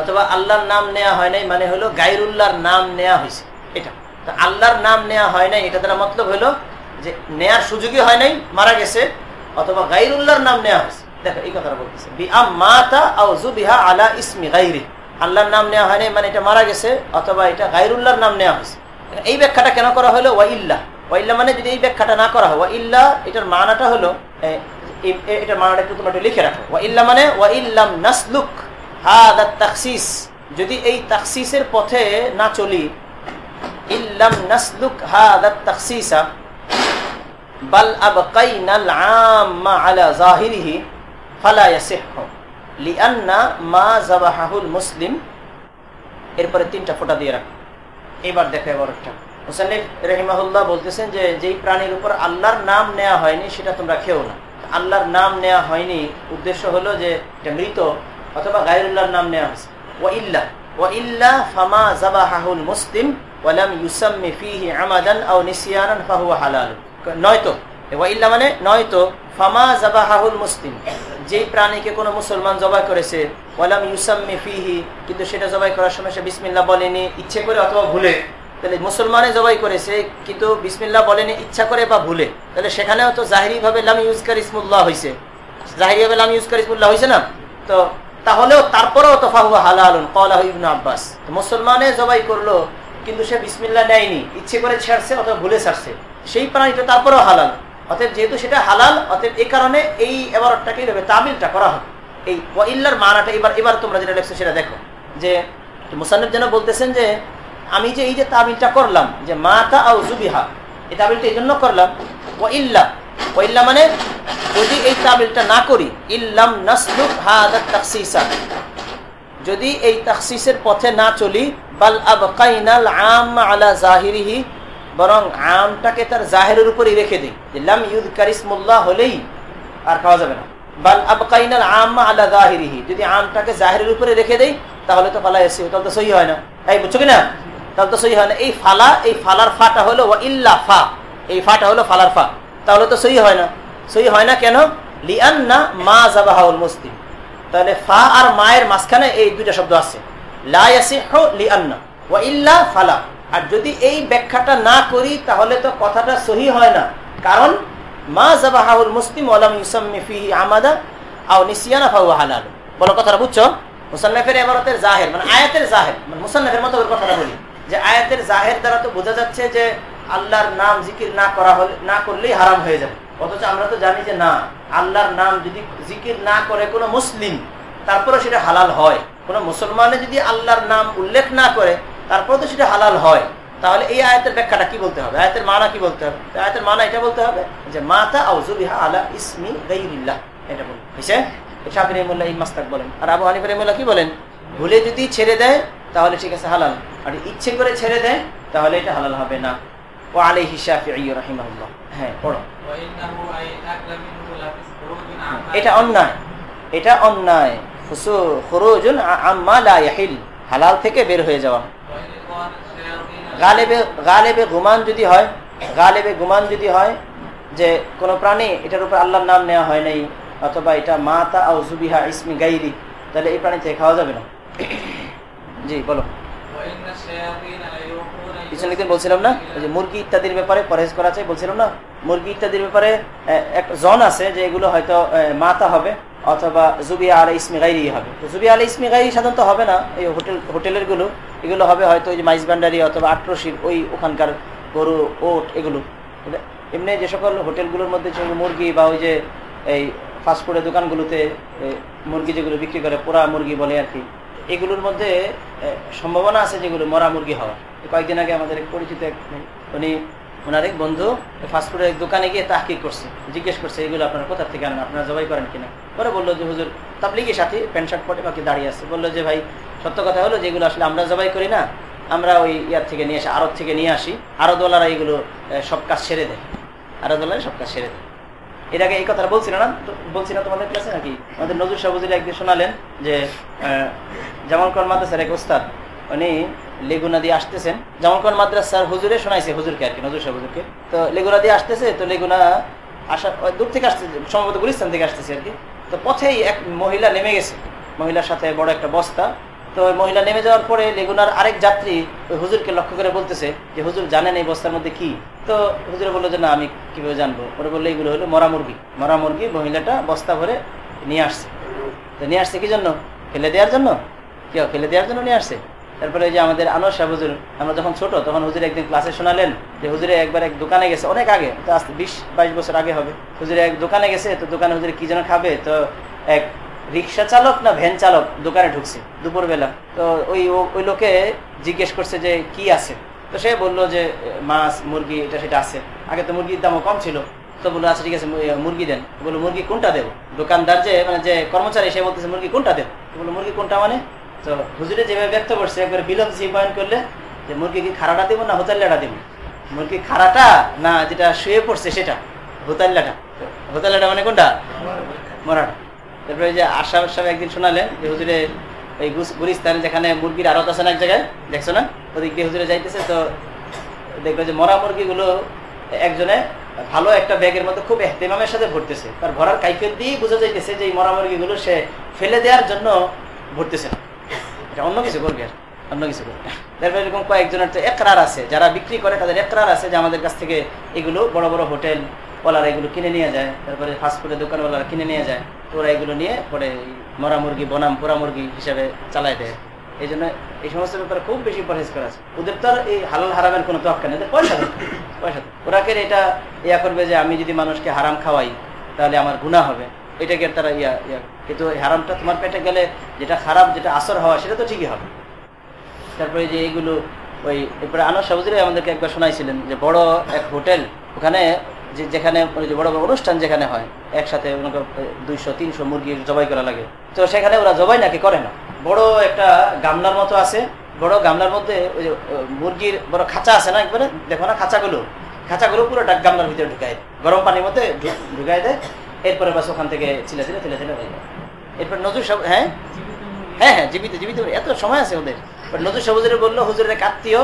S4: অথবা আল্লাহর নাম নেওয়া হয় নাই মানে হলো গাইরুল্লাহর নাম নেওয়া হয়েছে এটা। তো আল্লাহর নাম নেওয়া হয় নাই, এটা দ্বারা মতলব হলো যে নেয়ার সুযোগই হয় নাই, মারা গেছে, অথবা গাইরুল্লাহর নাম নেওয়া হয়েছে। দেখো, এই কথাটা বলতেছে। বিআম মাতা আও জুবিহা আলা ইসমি গাইরি। আল্লাহর নাম নেওয়া হয় নাই মানে এটা মারা গেছে, অথবা এটা গাইরুল্লাহর নাম নেওয়া হয়েছে। এই ব্যাখ্যাটা কেন করা হলো? ওয়াইল্লা ওয়াইল্লা মানে যদি এই ব্যাখ্যাটা না করা হয় ওয়াইল্লা এটার মানাটা হলো এটার মানাটা একটু তোমরা লিখে রাখো। ওয়াইল্লা মানে ওয়াইল্লাম নাসলুক হাদা তাকসিস যদি এই তাকসিসের পথে না চলি ইল্লাম নাসলুক আলা জাহিরিহি মা মুসলিম। এরপরে তিনটা ফোঁটা দিয়ে রাখো। এবার দেখো এবার একটা। মুসান্নিফ রহিমাহুল্লাহ বলতেছেন যে, যেই প্রাণীর উপর আল্লাহর নাম নেওয়া হয়নি, সেটা তোমরা খেও না। আল্লাহর নাম নেওয়া হয়নি, উদ্দেশ্য হলো যে মৃত অথবা গায়রুল্লাহর নাম নেওয়া হয়েছে। ওয়া ইল্লা। ওয়া ফামা মুসলিম আমাদান নয়তো ওয়া ইল্লা মানে নয়তো, ফামা মুসলিম, যেই প্রাণীকে কোনো মুসলমান জবাই করেছে কিন্তু সেটা জবাই করার সময় সে বিসমিল্লাহ বলেনি, ইচ্ছে করে অথবা ভুলে, তাহলে মুসলমানে জবাই করেছে, কিন্তু বিসমিল্লাহ বলেনি, ইচ্ছা করে বা ভুলে, তাহলে সেখানেও তো জাহিরি ভাবে লাম ইউজকার ইসমুল্লাহ হয়েছে জাহিরি ভাবে লাম ইউজকার ইসমুল্লাহ হয়েছে না? তো তাহলেও তারপরেও তো ফাহুয়া হালালুন কলাহ ইবনু আব্বাস। মুসলমানে জবাই করল, কিন্তু সে বিসমিল্লা নেয়নি, ইচ্ছে করে ছাড়ছে অথবা ভুলে ছাড়ছে। সেই প্রাণীটা তারপরেও হালাল। অতএব যেহেতু সেটা হালাল, অতএব এই কারণে এই এবারটাকে এইভাবে তামিলটা করা হবে এই ওয়াইল্লার মানাটা এবার এবার তোমরা যেটা লেখছো সেটা দেখো। যে মুসান্নব যেন বলতেছেন যে, আমি যে এই যে তামিলটা করলাম, যে মাতা আউ জুবিহা, এই তামিলটা এই জন্য করলাম ও ইল্লা ও ইল্লা মানে যদি এই তামিলটা না করি, ইল্লাম নাসলুক হাদা তাকসিসা যদি এই তাকসিসের পথে না চলি, বাল আবকাইনাল আম আলা জাহিরিহি, বরং আমটাকে তার জাহেরের উপরই রেখে দিই। যে লাম ইউদ কারিসমুল্লাহ হলেই আর খাওয়া যাবে না। বাল আবকাইনাল আম আলা জাহিরিহি, যদি আমটাকে জাহেরের উপরে রেখে দেই, তাহলে তো ফালা এসে তাহলে তো সহি হয় না। এই বুঝছ কিনা তাহলে তো সহি হয় না। এই ফালা, এই ফালার ফাটা হলো ইল্লা ফা। এই ফাটা হলো ফালার ফা। তাহলে তো সহি হয় না। সহি হয় না কেন? লিআন্না মা জাবাহাউল মুসলিম। তাহলে ফা আর মায়ের মাঝখানে এই দুইটা শব্দ আছে। ফালা। আর যদি এই ব্যাখ্যাটা না করি, তাহলে তো কথাটা সহি হয় না। কারণ মা জাবাহাউল মুসলিম ওয়ালাম ইউসাম্মি আমাদা আও নিসিয়ানা ফাহুয়া হালাল। বলো কথাটা বুঝছ? মুসান্নাফের এবারতের জাহের মানে আয়াতের জাহের মানে মুসান্নাফের মতো কথাটা বলি। যে আয়াতের জাহের দ্বারা তো বোঝা যাচ্ছে যে আল্লাহর নাম জিকির না করা হলে না করলেই হারাম হয়ে যাবে। অথচ আমরা তো জানি যে না, আল্লাহর নাম যদি জিকির না করে কোনো মুসলিম তারপরে সেটা হালাল হয়। কোনো মুসলমানে যদি আল্লাহর নাম উল্লেখ না করে তারপরে তো সেটা হালাল হয়। তাহলে এই আয়াতের ব্যাখ্যাটা কি বলতে হবে? আয়াতের মানা কি বলতে হবে? আয়াতের মানা এটা বলতে হবে যে, মাতা আউজুবিহা আলা ইসমি গাইরিল্লাহ। এটা বলুন। হয়েছে শাফি রহিমুল্লাহ এই মাস্তাক বলেন। আর আবু হানিফ রহিমুল্লাহ কি বলেন? ভুলে যদি ছেড়ে দেয়, তাহলে ঠিক আছে হালাল। আর ইচ্ছে করে ছেড়ে দেয়, তাহলে এটা হালাল হবে না। ও আলাইহি শাফিঈ রাহিমাহুল্লাহ। হ্যাঁ পড়ো। এটা অন্যায়। এটা অন্যায়। খরুজুন আম্মা লা ইয়াহিল। হালাল থেকে বের হয়ে যাওয়া। গালেবে গালেবে গুমান যদি হয়, গালেবে গুমান যদি হয়, যে কোনো প্রাণী এটার উপর আল্লাহর নাম নেওয়া হয় নাই, অথবা এটা মাতা আও জুবিহা ইসমি গাইরি তাহলে এই প্রাণী থেকে খাওয়া যাবে না। জি, বলো। পিছনের দিন বলছিলাম না যে মুরগি ইত্যাদির ব্যাপারে পরহেজ করা চাই বলছিলাম না, মুরগি ইত্যাদির ব্যাপারে একটা জন আছে যে এগুলো হয়তো মাতা হবে অথবা জুবিয়া আল ইসমি গাইরি হবে। জুবিয়া আল ইসমি গাইরি সাধারণত হবে না, এই হোটেল হোটেলেরগুলো এগুলো হবে হয়তো ওই যে মাইস ভান্ডারি অথবা আট্রসির ওই ওখানকার গরু, ওট, এগুলো। এমনি যে সকল হোটেলগুলোর মধ্যে মুরগি বা ওই যে এই ফাস্টফুডের দোকানগুলোতে মুরগি যেগুলো বিক্রি করে পোড়া মুরগি বলে আর কি, এগুলোর মধ্যে সম্ভাবনা আছে যেগুলো মরা মুরগি হওয়া কয়েকদিন আগে আমাদের এক পরিচিত এক উনি ওনার এক বন্ধু ফাস্টফুডের দোকানে গিয়ে তাহকিক করছে জিজ্ঞেস করছে এগুলো আপনারা কোথা থেকে আনেন? আপনারা জবাই করেন কিনা? পরে বলল যে হুজুর তাবলিগের সাথে প্যান্ট শার্ট পরে বাকি দাঁড়িয়ে আছে। বলল যে ভাই সত্য কথা হলো যেগুলো আসলে আমরা জবাই করি না। আমরা ওই ইয়ার থেকে নিয়ে আসি আরব থেকে নিয়ে আসি। আরও দোলারা এগুলো সব কাজ সেরে দেয়। আরও দোলারা সব কাজ সেরে দেয়। এর আগে এই কথাটা বলছিল না? বলছি না তোমাদের ক্লাসে নাকি? আমাদের নজরুল সাহুজির একদিন শোনালেন যে আহ, জামাল কর মাদ্রাসার এক ওস্তাদ উনি লেগুনা দিয়ে আসতেছেন। যেমন কোন মাদ্রাসার হুজুরে শোনাইছে, হুজুরকে আর কি নজর সাহেব হুজুরকে। তো লেগুনা দিয়ে আসতেছে, তো লেগুনা আসা দূর থেকে আসতেছে, সম্ভবত গুলিস্তান থেকে আসতেছে আর কি তো পথেই এক মহিলা নেমে গেছে। মহিলার সাথে বড় একটা বস্তা। তো মহিলা নেমে যাওয়ার পরে লেগুনার আরেক যাত্রী ওই হুজুরকে লক্ষ্য করে বলতেছে যে, হুজুর, জানেন এই বস্তার মধ্যে কি? তো হুজুরে বলল যে, না, আমি কীভাবে জানব? ওরা বলল এগুলো হলো মরা মুরগি। মরা মুরগি মহিলাটা বস্তা ভরে নিয়ে আসছে। তো নিয়ে আসছে কি জন্য? ফেলে দেওয়ার জন্য? কেউ ফেলে দেওয়ার জন্য নিয়ে আসছে? তারপরে যে আমাদের আনোয়ার সাহেব হুজুর, আমরা যখন ছোট, তখন হুজুরে একদিন ক্লাসে শোনালেন যে হুজুরে একবার এক দোকানে গেছে, অনেক আগে, তো আস্তে বিশ, বাইশ বছর আগে হবে। হুজুরে এক দোকানে গেছে, তো দোকানে হুজুরে কি যেন খাবে, তো এক রিক্সা চালক না ভ্যান চালক দোকানে ঢুকছে দুপুরবেলা। তো ওই ওই লোকে জিজ্ঞেস করছে যে কি আছে? তো সে বলল যে, মাছ, মুরগি, এটা সেটা আছে। আগে তো মুরগির দামও কম ছিল। তো বলল আচ্ছা ঠিক আছে মুরগি দেন। বলল, মুরগি কোনটা দেবো? দোকানদার যে মানে যে কর্মচারী, সে বলতেছে, মুরগি কোনটা দেবো? বলল, মুরগি কোনটা মানে? তো হুজুরে যেভাবে ব্যক্ত করছে, একবার বিলম্ব পয়েন্ট করলে যে মুরগি কি খাড়াটা দেবো না, হোতাল্লাটা দেবো? মুরগি খাড়াটা না, যেটা শুয়ে পড়ছে সেটা? হোতাল্লাটা? হোতাল্লাটা মানে কোনটা? মরাটা। তারপরে যে আশা সাহেব একদিন শোনালেন যে হুজুরে গুস- গুলিস্তানে যেখানে মুরগির আড়ত আছে না এক জায়গায়, দেখছ না? ওদিক দিয়ে হুজুরে যাইতেছে, তো দেখবে যে মরা মুরগিগুলো একজনে ভালো একটা ব্যাগের মধ্যে খুব এহতেমামের সাথে ভরতেছে। তার ভরার কাইফিয়ত দিয়েই বোঝা যাইতেছে যে এই মরা মুরগিগুলো সে ফেলে দেওয়ার জন্য ভরতেছে না। এটা অন্য কিছু করবে অন্য কিছু করবে এরকম কয়েকজনের তো একরার আছে, যারা বিক্রি করে তাদের একরার আছে যে আমাদের কাছ থেকে এগুলো বড় বড় হোটেল ওলারা এগুলো কিনে নিয়ে যায়, তারপরে ফাস্টফুডের দোকানওয়ালারা কিনে নিয়ে যায়, তো ওরা এগুলো নিয়ে পরে মরা মুরগি, বনাম, পোড়া মুরগি হিসাবে চালায় দেয়। এই জন্য এই সমস্ত ব্যাপারে খুব বেশি পরহেজ করা আছে। ওদের তো আর এই হালাল হারামের কোনো তক্কা নেই পয়সা পয়সা দরকার। ওরা কে এটা ইয়া করবে যে আমি যদি মানুষকে হারাম খাওয়াই, তাহলে আমার গুণা হবে। এটাকে তারা ইয়া ইয়া, কিন্তু হারামটা তোমার পেটে গেলে যেটা খারাপ, যেটা আসর হওয়া, সেটা তো ঠিকই হবে। তারপরে যে এইগুলো, ওই, এরপরে আনোয়ার সাহুজুরে আমাদেরকে একবার শোনাইছিলেন যে বড় এক হোটেল, ওখানে যে, যেখানে যে বড় বড় অনুষ্ঠান যেখানে হয়, একসাথে দুইশো, তিনশো মুরগি জবাই করা লাগে। তো সেখানে ওরা জবাই নাকি করে না। বড় একটা গামলার মতো আছে, বড় গামলার মধ্যে ওই যে মুরগির বড় খাঁচা আছে না একবারে? দেখো না খাঁচাগুলো? খাঁচাগুলো পুরো ডাক গামলার ভিতরে ঢুকায়, গরম পানির মধ্যে ঢুকায় দেয়। এরপরে বাস ওখান থেকে ছিলে ছিলে ছিলে ছিলে হয়ে যায় এরপর নজর সব হ্যাঁ? হ্যাঁ হ্যাঁ জীবিত জীবিত এত সময় আছে ওদের। নজর সবুজের বলল, হুজুরের এক আত্মীয়,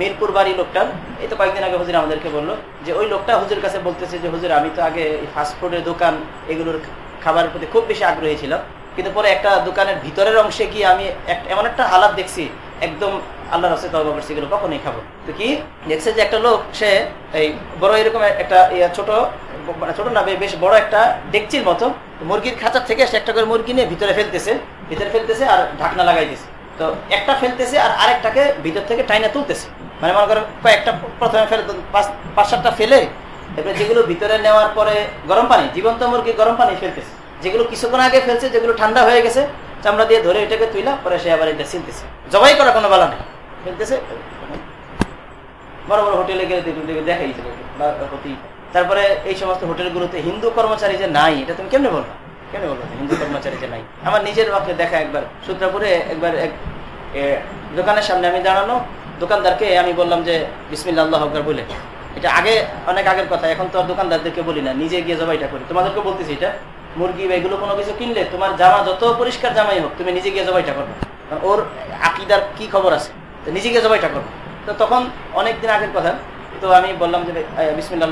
S4: মিরপুর বাড়ি লোকটার এই তো কয়েকদিন আগে হুজুর আমাদেরকে বলল যে ওই লোকটা হুজুর কাছে বলতেছে যে, হুজুর, আমি তো আগে ফাস্টফুডের দোকান, এগুলোর খাবারের প্রতি খুব বেশি আগ্রহী ছিলাম। কিন্তু পরে একটা দোকানের ভিতরের অংশে গিয়ে আমি এমন একটা হালাত দেখছি, একদম আল্লাহ রসে তবা করছি, এগুলো কখনই খাব তো কি? দেখছে যে একটা লোক, সে এই বড় এরকম একটা ছোট ছোট না বেশ বড় একটা ডেকচির মতো। মুরগির খাঁচার থেকে সে একটা করে মুরগি নিয়ে ভিতরে ফেলতেছে। ভিতরে ফেলতেছে আর ঢাকনা লাগাই লাগাইতেছে। তো একটা ফেলতেছে আর আরেকটাকে ভিতর থেকে টাইনা তুলতেছে। মানে মনে করো কয়েকটা প্রথমে ফেলে পাঁচ সাতটা ফেলে এবারে যেগুলো ভিতরে নেওয়ার পরে গরম পানি, জীবন্ত মুরগি গরম পানি ফেলতেছে। যেগুলো কিছুক্ষণ আগে ফেলছে, যেগুলো ঠান্ডা হয়ে গেছে, চামড়া দিয়ে ধরে এটাকে তুইলা, পরে সে আবার এটা ছিলতেছে জবাই করা কোনো বালা নেই। ফেলতেছে, বড় বড় হোটেলে গেলে দেখাই বা। তারপরে এই সমস্ত হোটেলগুলোতে হিন্দু কর্মচারী যে নাই, এটা তুমি কেমনে বলব কেন বলব হিন্দু কর্মচারী যে নাই? আমার নিজের বাপকে দেখা একবার সূত্রাপুরে একবার এক দোকানের সামনে আমি দাঁড়ানো, দোকানদারকে আমি বললাম যে বিসমিল্লা আল্লাহ বলে। এটা আগে অনেক আগের কথা, এখন তো আর দোকানদারদেরকে বলি না, নিজে গিয়ে জবাইটা করি। তোমাদেরকে বলতেছি এটা, মুরগি বা এগুলো কোনো কিছু কিনলে তোমার জামা যত পরিষ্কার জামাই হোক, তুমি নিজে গিয়ে জবাইটা করবে। কারণ ওর আকিদার কি খবর আছে? নিজে গিয়ে জবাইটা করবে। তো তখন অনেক দিন আগের কথা তো আমি বললাম যে বিসমিল্লাহ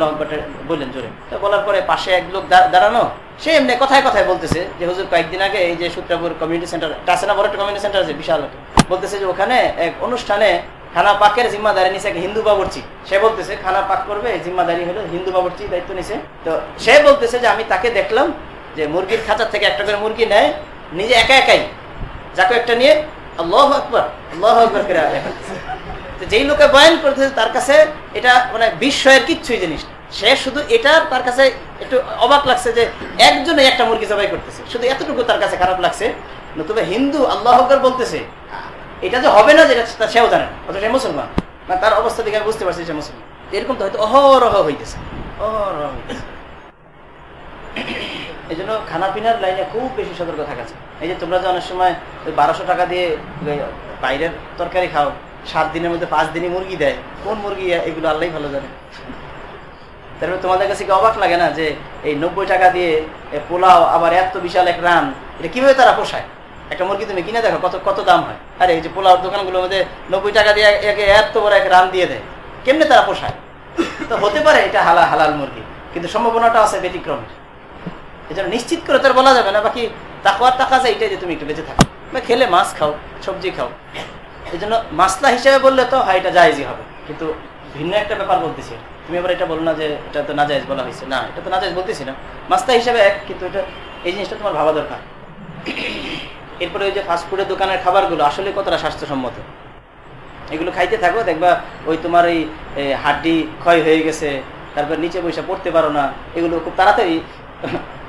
S4: বললেন জোরে। তো বলার পরে পাশে এক লোক দাঁড়ানো, সে এমনি কথায় কথায় বলতেছে যে, হুজুর, কয়েকদিন আগে এই যে সূত্রাপুর কমিউনিটি সেন্টার আছে না বড় একটা কমিউনিটি সেন্টার আছে, বিশাল বলতেছে যে ওখানে এক অনুষ্ঠানে খানা পাকের জিম্মাদারি নিছে এক হিন্দু বাবুর্চি। সে বলতেছে, খানা পাক করবে, জিম্মাদারি হলো হিন্দু বাবুর্চি দায়িত্ব নিছে। তো সে বলতেছে যে, আমি তাকে দেখলাম যে, মুরগির খাঁচার থেকে একটা করে মুরগি নেয়, নিজে একা একাই। যাকে একটা নিয়ে, আল্লাহ আকবর আল্লাহ আকবর করে যেই লোকে বয়ান করতেছে তার কাছে এটা মানে বিস্ময়ের কিচ্ছুই জিনিস সে শুধু এটা তার কাছে একটু অবাক লাগছে যে একজনে একটা মুরগি জবাই করতেছে। শুধু এতটুকু তার কাছে খারাপ লাগছে, নতুবা হিন্দু আল্লাহ বলতেছে, এটা যে হবে না যেটা সেও জানে অথচ মুসলমান। মানে তার অবস্থা দেখে বুঝতে পারছি সে মুসলমান। এরকম তো হয়তো অহরহ হইতেছে, অহরহ এই জন্য খানা পিনার লাইনে খুব বেশি সতর্ক থাকা। এই যে তোমরা যে অনেক সময় বারোশো টাকা দিয়ে বাইরের তরকারি খাও সাত দিনের মধ্যে পাঁচ দিনই মুরগি দেয়। কোন মুরগি এগুলো আল্লাহ ভালো জানে। তারপরে তোমাদের কাছে কি অবাক লাগে না যে এই নব্বই টাকা দিয়ে পোলাও আবার এত বিশাল এক রান, এটা কীভাবে তারা পোষায়? একটা মুরগি তুমি কিনে দেখো, কত কত দাম হয়। আরে, এই যে পোলাওর দোকানগুলোর মধ্যে নব্বই টাকা দিয়ে একে এত বড় এক রান দিয়ে দেয়। কেমনে তারা পোষায়? তো হতে পারে এটা হালা হালাল মুরগি, কিন্তু সম্ভাবনাটা আছে ব্যতিক্রমের। এই জন্য নিশ্চিত করে তো আর বলা যাবে না, বাকি তাকওয়ার টাকা আছে এটাই যে তুমি একটু বেঁচে থাকো। খেলে মাছ খাও, সবজি খাও। এই জন্য মাসলা হিসেবে বললে তো হ্যাঁ এটা জায়েজই হবে। কিন্তু ভিন্ন একটা ব্যাপার বলতেছি। তুমি আবার এটা বলো না যে, এটা তো না জায়েজ বলা হয়েছে। না, এটা তো না জায়েজ বলতেছি না। মাসলা হিসেবে এক, কিন্তু এটা, এই জিনিসটা তোমার ভাবা দরকার। এরপরে ওই যে ফাস্টফুডের দোকানের খাবারগুলো, আসলে কতটা স্বাস্থ্যসম্মত? এগুলো খাইতে থাকো, দেখবা ওই তোমার এই হাড্ডি ক্ষয় হয়ে গেছে, তারপর নিচে বসে পড়তে পারো না, এগুলো খুব তাড়াতাড়ি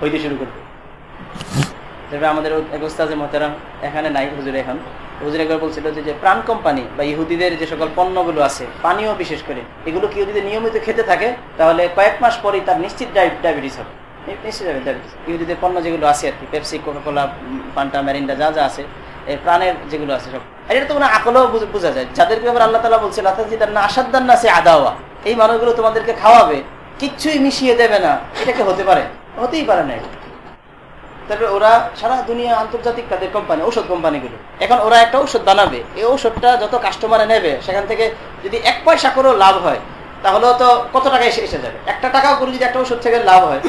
S4: হইতে শুরু করবে। তবে আমাদের এক ওস্তাজে মহতারাম, এখানে নাই, হুজুর এখন। হুজুর একবার বলছিল যে যে প্রাণ কোম্পানি বা ইহুদিদের যে সকল পণ্যগুলো আছে, পানীয় বিশেষ করে, এগুলো কেউ যদি নিয়মিত খেতে থাকে? তাহলে কয়েক মাস পরেই তার নিশ্চিত ডায়াবেটিস হবে। নিশ্চিত ইহুদিদের পণ্য যেগুলো আছে আর কি, পেপসি, কোকাকোলা পান্টা, ম্যারিন্ডা, যা যা আছে এই প্রাণের যেগুলো আছে সব। এটা তো মানে আকলেও বোঝা যায়। যাদেরকে আবার আল্লাহ তালা বলছে লাতাজিদার না আসাদ্দার না সে আদাওয়া। এই মানুষগুলো তোমাদেরকে খাওয়াবে, কিচ্ছুই মিশিয়ে দেবে না। এটাকে হতে পারে? হতেই পারে না এটা। তারপরে ওরা সারা দুনিয়া আন্তর্জাতিক তাদের কোম্পানি ঔষধ কোম্পানিগুলো এখন ওরা একটা ঔষধ বানাবে। এই ঔষধটা যত কাস্টমারে নেবে, সেখান থেকে যদি এক পয়সা করেও লাভ হয় তাহলেও তো কত টাকা এসে এসে যাবে? একটা টাকাও করে যদি একটা ওষুধ থেকে লাভ হয়,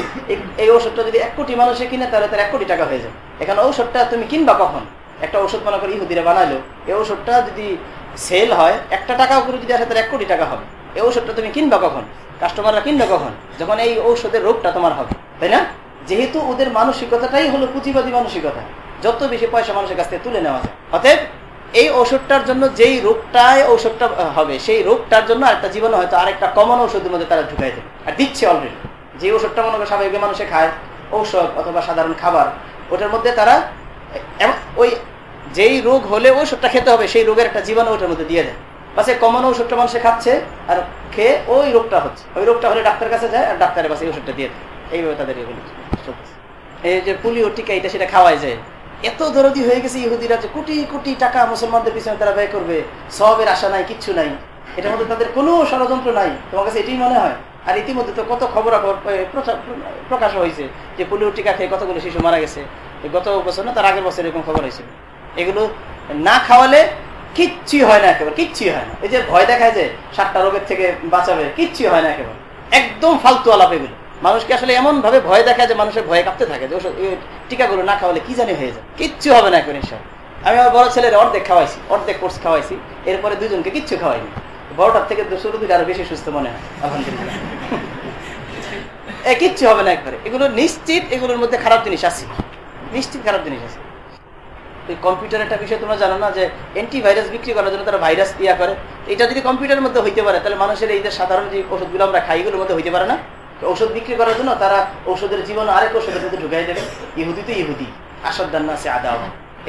S4: এই- ওষুধটা যদি এক কোটি মানুষে কিনে, তাহলে তার এক কোটি টাকা হয়ে যাবে। এখন ঔষধটা তুমি কিনবা কখন? একটা ওষুধ মনে করি ইহুদিরা বানাইলো এই ওষুধটা যদি সেল হয়, একটা টাকাও করে যদি আসে তার এক কোটি টাকা হবে। এই ওষুধটা তুমি কিনবা কখন? কাস্টমাররা কিনবে কখন? যখন এই ঔষধের রোগটা তোমার হবে। তাই না? যেহেতু ওদের মানসিকতাটাই হলো পুঁজিবাদী মানসিকতা, যত বেশি পয়সা মানুষের কাছ থেকে তুলে নেওয়া যায়। অতএব, এই ওষুধটার জন্য যেই রোগটায় ওষুধটা হবে, সেই রোগটার জন্য আরেকটা জীবনে হয়তো আরেকটা কমন ওষুধের মধ্যে তারা ঢুকাই দেবে। আর দিচ্ছে অলরেডি যে ওষুধটা মনে করে স্বাভাবিক মানুষে খায়, ঔষধ অথবা সাধারণ খাবার, ওটার মধ্যে তারা ওই যেই রোগ হলে ওষুধটা খেতে হবে, সেই রোগের একটা জীবাণু ওটার মধ্যে দিয়ে দেয়। বাসে কমন ওষুধটা মানুষে খাচ্ছে আর খেয়ে ওই রোগটা হচ্ছে। ওই রোগটা হলে ডাক্তার কাছে যায় আর ডাক্তারের কাছে ওষুধটা দিয়ে দেয়। এইভাবে তাদের এগুলো। এই যে পুলিও টিকা এটা সেটা খাওয়াই যায়। এত দরদি হয়ে গেছে ইহুদিরা যে কোটি কোটি টাকা মুসলমানদের পিছনে তারা ব্যয় করবে, সবের আশা নাই, কিচ্ছু নাই। এটার মধ্যে তাদের কোনো ষড়যন্ত্র নাই। তোমার কাছে এটাই মনে হয়? আর ইতিমধ্যে তো কত খবর প্রকাশ হয়েছে যে পোলিও টিকা খেয়ে কতগুলো শিশু মারা গেছে। গত বছর না, তার আগের বছর এরকম খবর হয়েছিল এগুলো না খাওয়ালে কিচ্ছুই হয় না একেবারে, কিচ্ছুই হয় না। এই যে ভয় দেখায় যে সাতটা রোগের থেকে বাঁচাবে, কিচ্ছুই হয় না একেবারে। একদম ফালতু আলাপ এগুলো। মানুষকে আসলে এমন ভাবে ভয় দেখায় যে মানুষের ভয় কাঁপতে থাকে, যে ওষুধ টিকাগুলো না খাওয়ালে কি জানি হয়ে যায়। কিচ্ছু হবে না এখন ইনশাল আমি আমার বড় ছেলের অর্ধেক খাওয়াইছি, অর্ধেক কোর্স খাওয়াইছি, এরপরে দুজনকে কিচ্ছু খাওয়াইনি। বড়টার থেকে শুরু থেকে আরও বেশি সুস্থ মনে হয়, আলহামদুলিল্লাহ। কিচ্ছু হবে না একবারে। এগুলো নিশ্চিত এগুলোর মধ্যে খারাপ জিনিস আছে। নিশ্চিত খারাপ জিনিস আছে। এই কম্পিউটার একটা বিষয় তোমরা জানো না যে অ্যান্টিভাইরাস বিক্রি করার জন্য তারা ভাইরাস ইয়া করে। এটা যদি কম্পিউটারের মধ্যে হইতে পারে, তাহলে মানুষের এই যে সাধারণ যে ওষুধগুলো আমরা খাই, এগুলোর মধ্যে হইতে পারে না? তো ওষুধ বিক্রি করার জন্য তারা ঔষধের জীবন আরেক ওষুধের মধ্যে ঢুকাই দেবে। ইহুদি তো ইহুদি। আসাদ্দান না সে আদা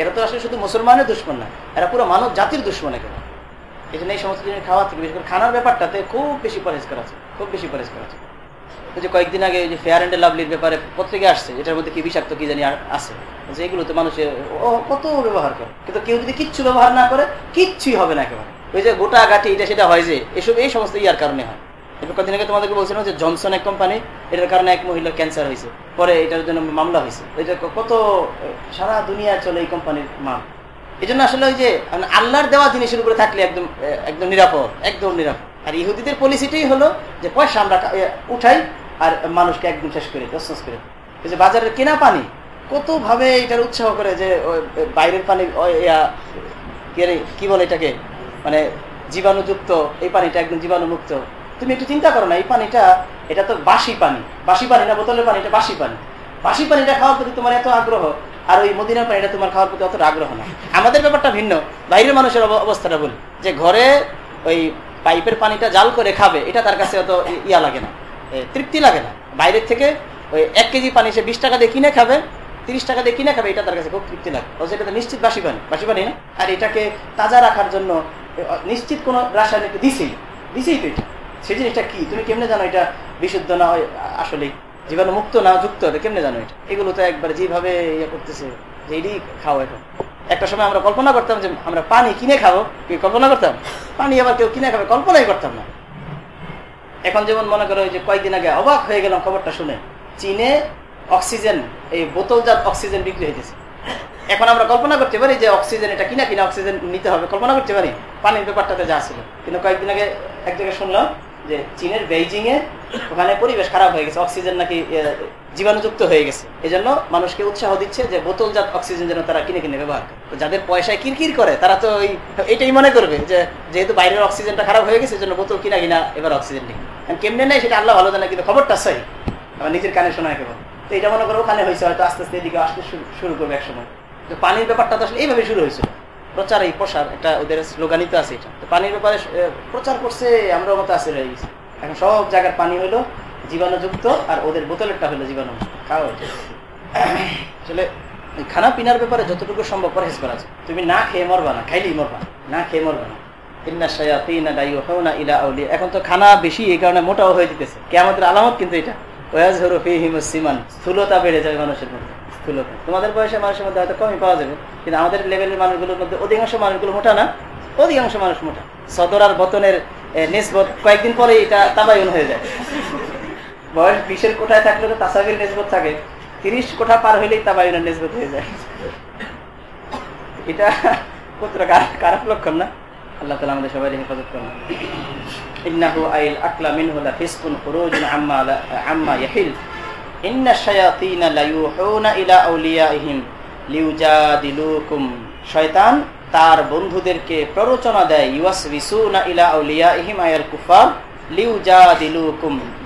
S4: এরা তো আসলে শুধু মুসলমানের দুশ্মন না, এরা পুরো মানব জাতির দুশ্মন একেবারে। এই জন্য এই সমস্ত জিনিস খাওয়া থেকে বিশেষ করে খানার ব্যাপারটাতে খুব বেশি পরেজ করা আছে, খুব বেশি পরেজ করা আছে। যে কয়েকদিন আগে যে ফেয়ার অ্যান্ড লাভলির ব্যাপারে পত্রিকা আসছে, এটার মধ্যে কি বিষাক্ত কি জানি আছে। যে এগুলো তো মানুষে ও কত ব্যবহার করে। কিন্তু কেউ যদি কিচ্ছু ব্যবহার না করে, কিচ্ছুই হবে না একেবারে। ওই যে গোটা গাঠি, এটা সেটা হয় যে, এসব এই সমস্ত ইয়ার কারণে হয়। কদিন আগে তোমাদেরকে বলছিলাম যে জনসন এক কোম্পানি এটার কারণে এক মহিলার ক্যান্সার হয়েছে। পরে এটার জন্য মামলা হয়েছে। এটা কত সারা দুনিয়া চলে এই কোম্পানির এই জন্য আসলে ওই যে মানে আল্লাহর দেওয়া জিনিসের উপরে থাকলে একদম একদম নিরাপদ একদম নিরাপদ। আর ইহুদিদের পলিসিটাই হলো যে পয়সা আমরা উঠাই আর মানুষকে একদম শেষ করে, তসনস করে। যে বাজারের কেনা পানি কত ভাবে এটার উৎসাহ করে যে বাইরের পানি কি বলে এটাকে? মানে জীবাণুযুক্ত, এই পানিটা একদম জীবাণুমুক্ত। তুমি একটু চিন্তা করো না, এই পানিটা, এটা তো বাসি পানি। বাসি পানি না, বোতলের পানি, এটা বাসি পানি। বাসি পানিটা খাওয়ার প্রতি তোমার এত আগ্রহ, আর ওই মদিনার পানিটা তোমার খাওয়ার প্রতি অতটা আগ্রহ না। আমাদের ব্যাপারটা ভিন্ন। বাইরের মানুষের অব- অবস্থাটা বলি যে ঘরে ওই পাইপের পানিটা জাল করে খাবে, এটা তার কাছে অত ইয়া লাগে না। তৃপ্তি লাগে না। বাইরের থেকে ওই এক কেজি পানি সে বিশ টাকা দিয়ে কিনে খাবে, তিরিশ টাকা দিয়ে কিনে খাবে, এটা তার কাছে খুব তৃপ্তি লাগে। অথচ এটা তো নিশ্চিত বাসি পানি। বাসি পানি না। আর এটাকে তাজা রাখার জন্য নিশ্চিত কোনো রাসায়নিক দিছেই দিছেই তো এটা। সেই জিনিসটা কি? তুমি কেমনে জানো এটা বিশুদ্ধ না হয় আসলে জীবাণু মুক্ত না যুক্ত এটা কেমনে জানো এটা? এগুলো তো একবার যেভাবে ইয়ে করতেছে যে খাও এখন। একটা সময় আমরা কল্পনা করতাম যে আমরা পানি কিনে খাব, কি কল্পনা করতাম? পানি আবার কেউ কিনে খাবে, কল্পনাই করতাম না। এখন যেমন মনে করো যে কয়েকদিন আগে অবাক হয়ে গেলাম খবরটা শুনে। চীনে অক্সিজেন, এই বোতলজাত অক্সিজেন বিক্রি হয়েছে এখন আমরা কল্পনা করতে পারি যে অক্সিজেন এটা কিনা কিনা অক্সিজেন নিতে হবে, কল্পনা করতে পারি। পানির ব্যাপারটাতে যা ছিল। কিন্তু কয়েকদিন আগে এক জায়গায় শুনলাম যে চীনের বেইজিং এ ওখানে পরিবেশ খারাপ হয়ে গেছে, অক্সিজেন নাকি জীবাণুযুক্ত হয়ে গেছে। এই জন্য মানুষকে উৎসাহ দিচ্ছে যে বোতলজাত অক্সিজেন যেন তারা কিনে কিনে ব্যবহার করে। যাদের পয়সায় কিরকির করে, তারা তো ওই, এটাই মনে করবে যে যেহেতু বাইরের অক্সিজেনটা খারাপ হয়ে গেছে এই জন্য বোতল কিনা কিনা এবার অক্সিজেন নেই। কেমনে নেই সেটা আল্লাহ ভালো জানে, কিন্তু খবরটা সহি। আমার নিজের কানে শোনা কেবল তো এটা মনে করো ওখানে হয়েছে, হয়তো আস্তে আস্তে এদিকে আসতে শুরু- শুরু করবে একসময়। তো পানির ব্যাপারটা তো আসলে এইভাবে শুরু হয়েছিল। প্রচার এই প্রসার, এটা ওদের স্লোগানিত আছে এটা। তো পানির ব্যাপারে প্রচার করছে আমরা মতো আসে রয়ে গেছি। এখন সব জায়গার পানি হলো জীবাণুযুক্ত আর ওদের বোতলেরটা হলো জীবাণু খাওয়া আসলে খানা পিনার ব্যাপারে যতটুকু সম্ভব পরহেজ করা যায়। তুমি না খেয়ে মরবা না, খাইলেই মরবা। না খেয়ে মরবা না। এখন তো খানা বেশি, এই কারণে মোটাও হয়ে যেতেছে। কিয়ামতের আলামত কিন্তু এটা। ওয়াজহুরু ফীহিমুস সিমান। স্থূলতা বেড়ে যাবে মানুষের মধ্যে। স্থূলতা তোমাদের বয়সে মানুষের মধ্যে হয়তো কমই পাওয়া যাবে, কিন্তু আমাদের লেভেলের মানুষগুলোর মধ্যে অধিকাংশ মানুষগুলো মোটা না? অধিকাংশ মানুষ মোটা। সদর আর বতনের নেসবত কয়েকদিন পরে এটা তাবায়ুন হয়ে যায়। বয়স বিশের কোঠায় থাকলে তো তাসাবির নেসবত থাকে। তিরিশ কোঠা পার হইলেই তাবায়ুনের নেসবত হয়ে যায়। এটা কতটা খারাপ- লক্ষণ না? আল্লাহ তালা আমাদের সবাই হেফাজত করুন। ইন্নাহু আইল আকলা মিনহু লা ফিসকুন খুরুজুন আম্মা আম্মা ইয়াহিল। শায়াতিনা লা তার বন্ধুদেরকে প্ররোচনা দেয়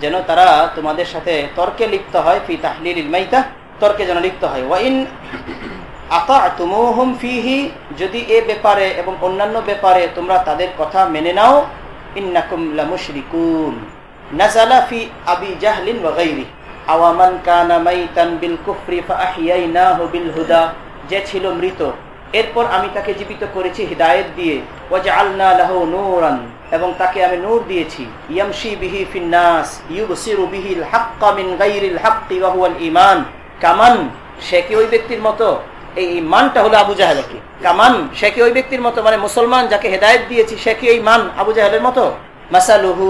S4: যেন তারা তোমাদের সাথে তর্কে লিপ্ত হয়, ফি তাহলিলিল মাইতা, তর্কে যেন লিপ্ত হয়। ওয়া ইন আতাতুমুহুম ফিহি, যদি এ ব্যাপারে এবং অন্যান্য ব্যাপারে তোমরা তাদের কথা মেনে নাও, ইন্নাকুম লামুশরিকুন। নাযালা ফি আবি জাহলিন ওয়া আওয়ামান কানা মাইতান বিল কুফরি ফাআহইয়াইনাহু বিল হুদা। যে ছিল মৃত, এরপর আমি তাকে জীবিত করেছি হিদায়েত দিয়ে। ওয়াজআলনা লাহু নূরান, এবং তাকে আমি নূর দিয়েছি। ইয়ামশি বিহি ফিন নাস ইউবসিরু বিহিল হাক্কা মিন গায়রিল হাক্কি ওয়া ঈমান। কামান, সে কি ওই ব্যক্তির মতো? এই ইমানটা হলো আবু জাহেলের কি কামান, সে কি ওই ব্যক্তির মতো? মানে মুসলমান যাকে হেদায়ত দিয়েছি, সে কি এই মান আবু জাহেলের মতো? মাসালুহু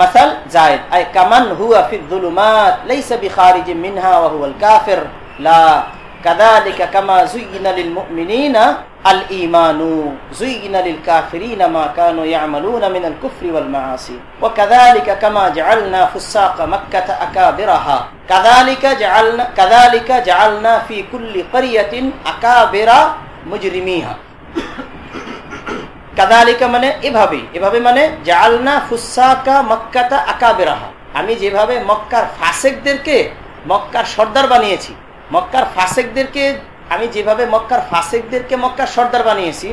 S4: মাসাল জায়েদ আই কামান হুয়া ফি যুলুমাত লাইসা বিখারিজ মিনহা ওয়া হুয়াল কাফির লা كذلك كما زين للمؤمنين الإيمان زين للكافرين ما كانوا يعملون من الكفر والمعاصي وكذلك كما جعلنا فساق مكة أكابرها كذلك جعلنا كذلك جعلنا في كل قرية أكابر مجرميها কাদালিকা মানে এভাবে এভাবে মানে জালনা ফুসাকা মক্কাতা আকাবেরাহা। আমি যেভাবে মক্কার ফাসেকদেরকে, মক্কার সর্দার বানিয়েছি, মক্কার ফাসেকদেরকে, আমি যেভাবে মক্কার ফাসেকদেরকে মক্কার সর্দার বানিয়েছি,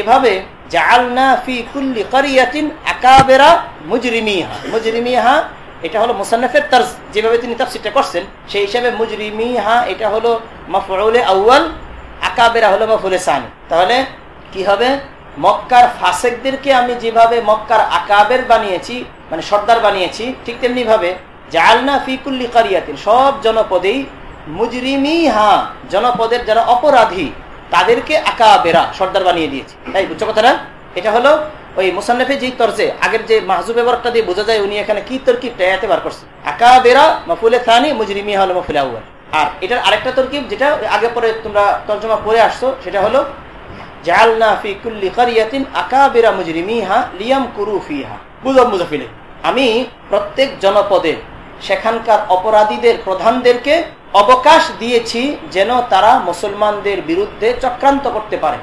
S4: এভাবে জালনা ফি কুল্লি করিয়াতিন আকাবেরা মুজরিমিহা। মুজরিমিহা, এটা হলো মুসান্নফের তার যেভাবে তিনি তাফসিরটা করছেন, সেই হিসাবে মুজরিমিহা, এটা হলো মাফউলে আউয়াল, আকাবেরা হলো মাফুলে সানি। তাহলে কি হবে? মক্কার ফাসেকদেরকে আমি যেভাবে মক্কার আকাবের বানিয়েছি মানে সর্দার বানিয়েছি, ঠিক তেমনি ভাবে জালনা ফিকুল্লি কারিয়াতিন, সব জনপদেই মুজরিমি হা, জনপদের যারা অপরাধী, তাদেরকে আকাবেরা সর্দার বানিয়ে দিয়েছি। তাই বুঝছ কথাটা? এটা হলো ওই মুসান্নফে যেই তর্জে, আগের যে মাহজুব ব্যবহারটা দিয়ে বোঝা যায় উনি এখানে কি তরকিব এতে বার করছে। আকাবেরা মফুলে থানি মুজরিমি হলো মফুলে আউয়াল। আর এটার আরেকটা তরকিব, যেটা আগে পরে তোমরা তর্জমা পড়ে আসছো, সেটা হলো জালনা ফি কুল্লি লিয়াম কুরু আমি প্রত্যেক জনপদে সেখানকার অপরাধীদের, প্রধানদেরকে অবকাশ দিয়েছি যেন তারা মুসলমানদের বিরুদ্ধে চক্রান্ত করতে পারে।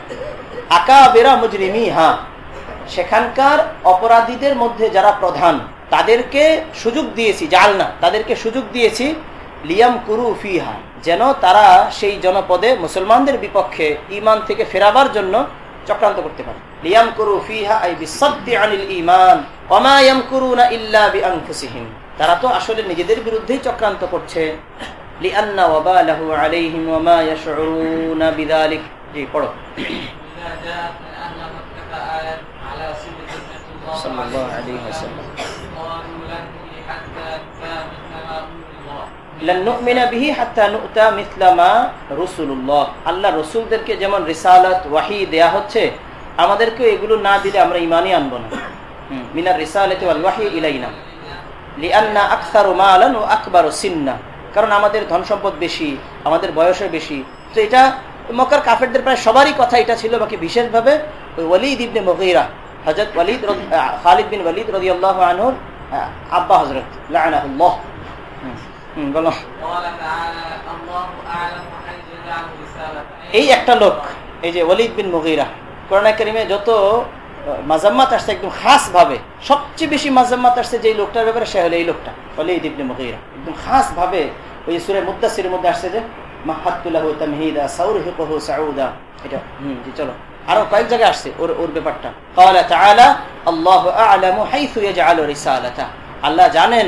S4: আকাবেরা মুজরিমিহা, সেখানকার অপরাধীদের মধ্যে যারা প্রধান, তাদেরকে সুযোগ দিয়েছি জালনা তাদেরকে সুযোগ দিয়েছি লিয়াম কুরু ফিহা। যেন তারা সেই জনপদে মুসলমানদের বিপক্ষে ইমান থেকে ফেরাবার জন্য চক্রান্ত করতে পারে। লিয়াম আই আনিল ইমান অমায়াম না ইল্লা বি তারা তো আসলে নিজেদের বিরুদ্ধেই চক্রান্ত করছে। লিআন্না ওয়াবালাহু আলাইহিম আল্লাহ রাসূলদেরকে যেমন রিসালাত ওয়াহি দেয়া হচ্ছে আমাদেরকে এগুলো না দিলে আমরা ঈমানই আনব না। মিনার রিসালাতি ওয়াহি ইলাইনা। লিআন্না আকসারু মালান ওয়া আকবারু সিন্না। কারণ আমাদের ধন সম্পদ বেশি আমাদের বয়সও বেশি। তো এটা মক্কার কাফেরদের প্রায় সবারই কথা এটা ছিল বাকি বিশেষভাবে ওই ওয়ালিদ ইবনে মগিরা হজরত ওয়ালিদ খালিদ বিন ওয়ালিদ রদি আল্লাহ আনহুর আব্বা হজরত হুম, বলো। এই একটা লোক এই যে অলিদ বিন মুগিরা করোনা করিমে যত মাজাম্মাত আসছে একদম খাস ভাবে সবচেয়ে বেশি মাজাম্মাত আসছে যে লোকটার ব্যাপারে সে হলো এই লোকটা অলিদ ইবনে মুগিরা। একদম খাস ভাবে ওই সুরে মুদাসির মধ্যে আসছে যে এটা হুম চলো। আরও কয়েক জায়গায় আসছে ওর ওর ব্যাপারটা। আল্লাহ আল্লাহ জানেন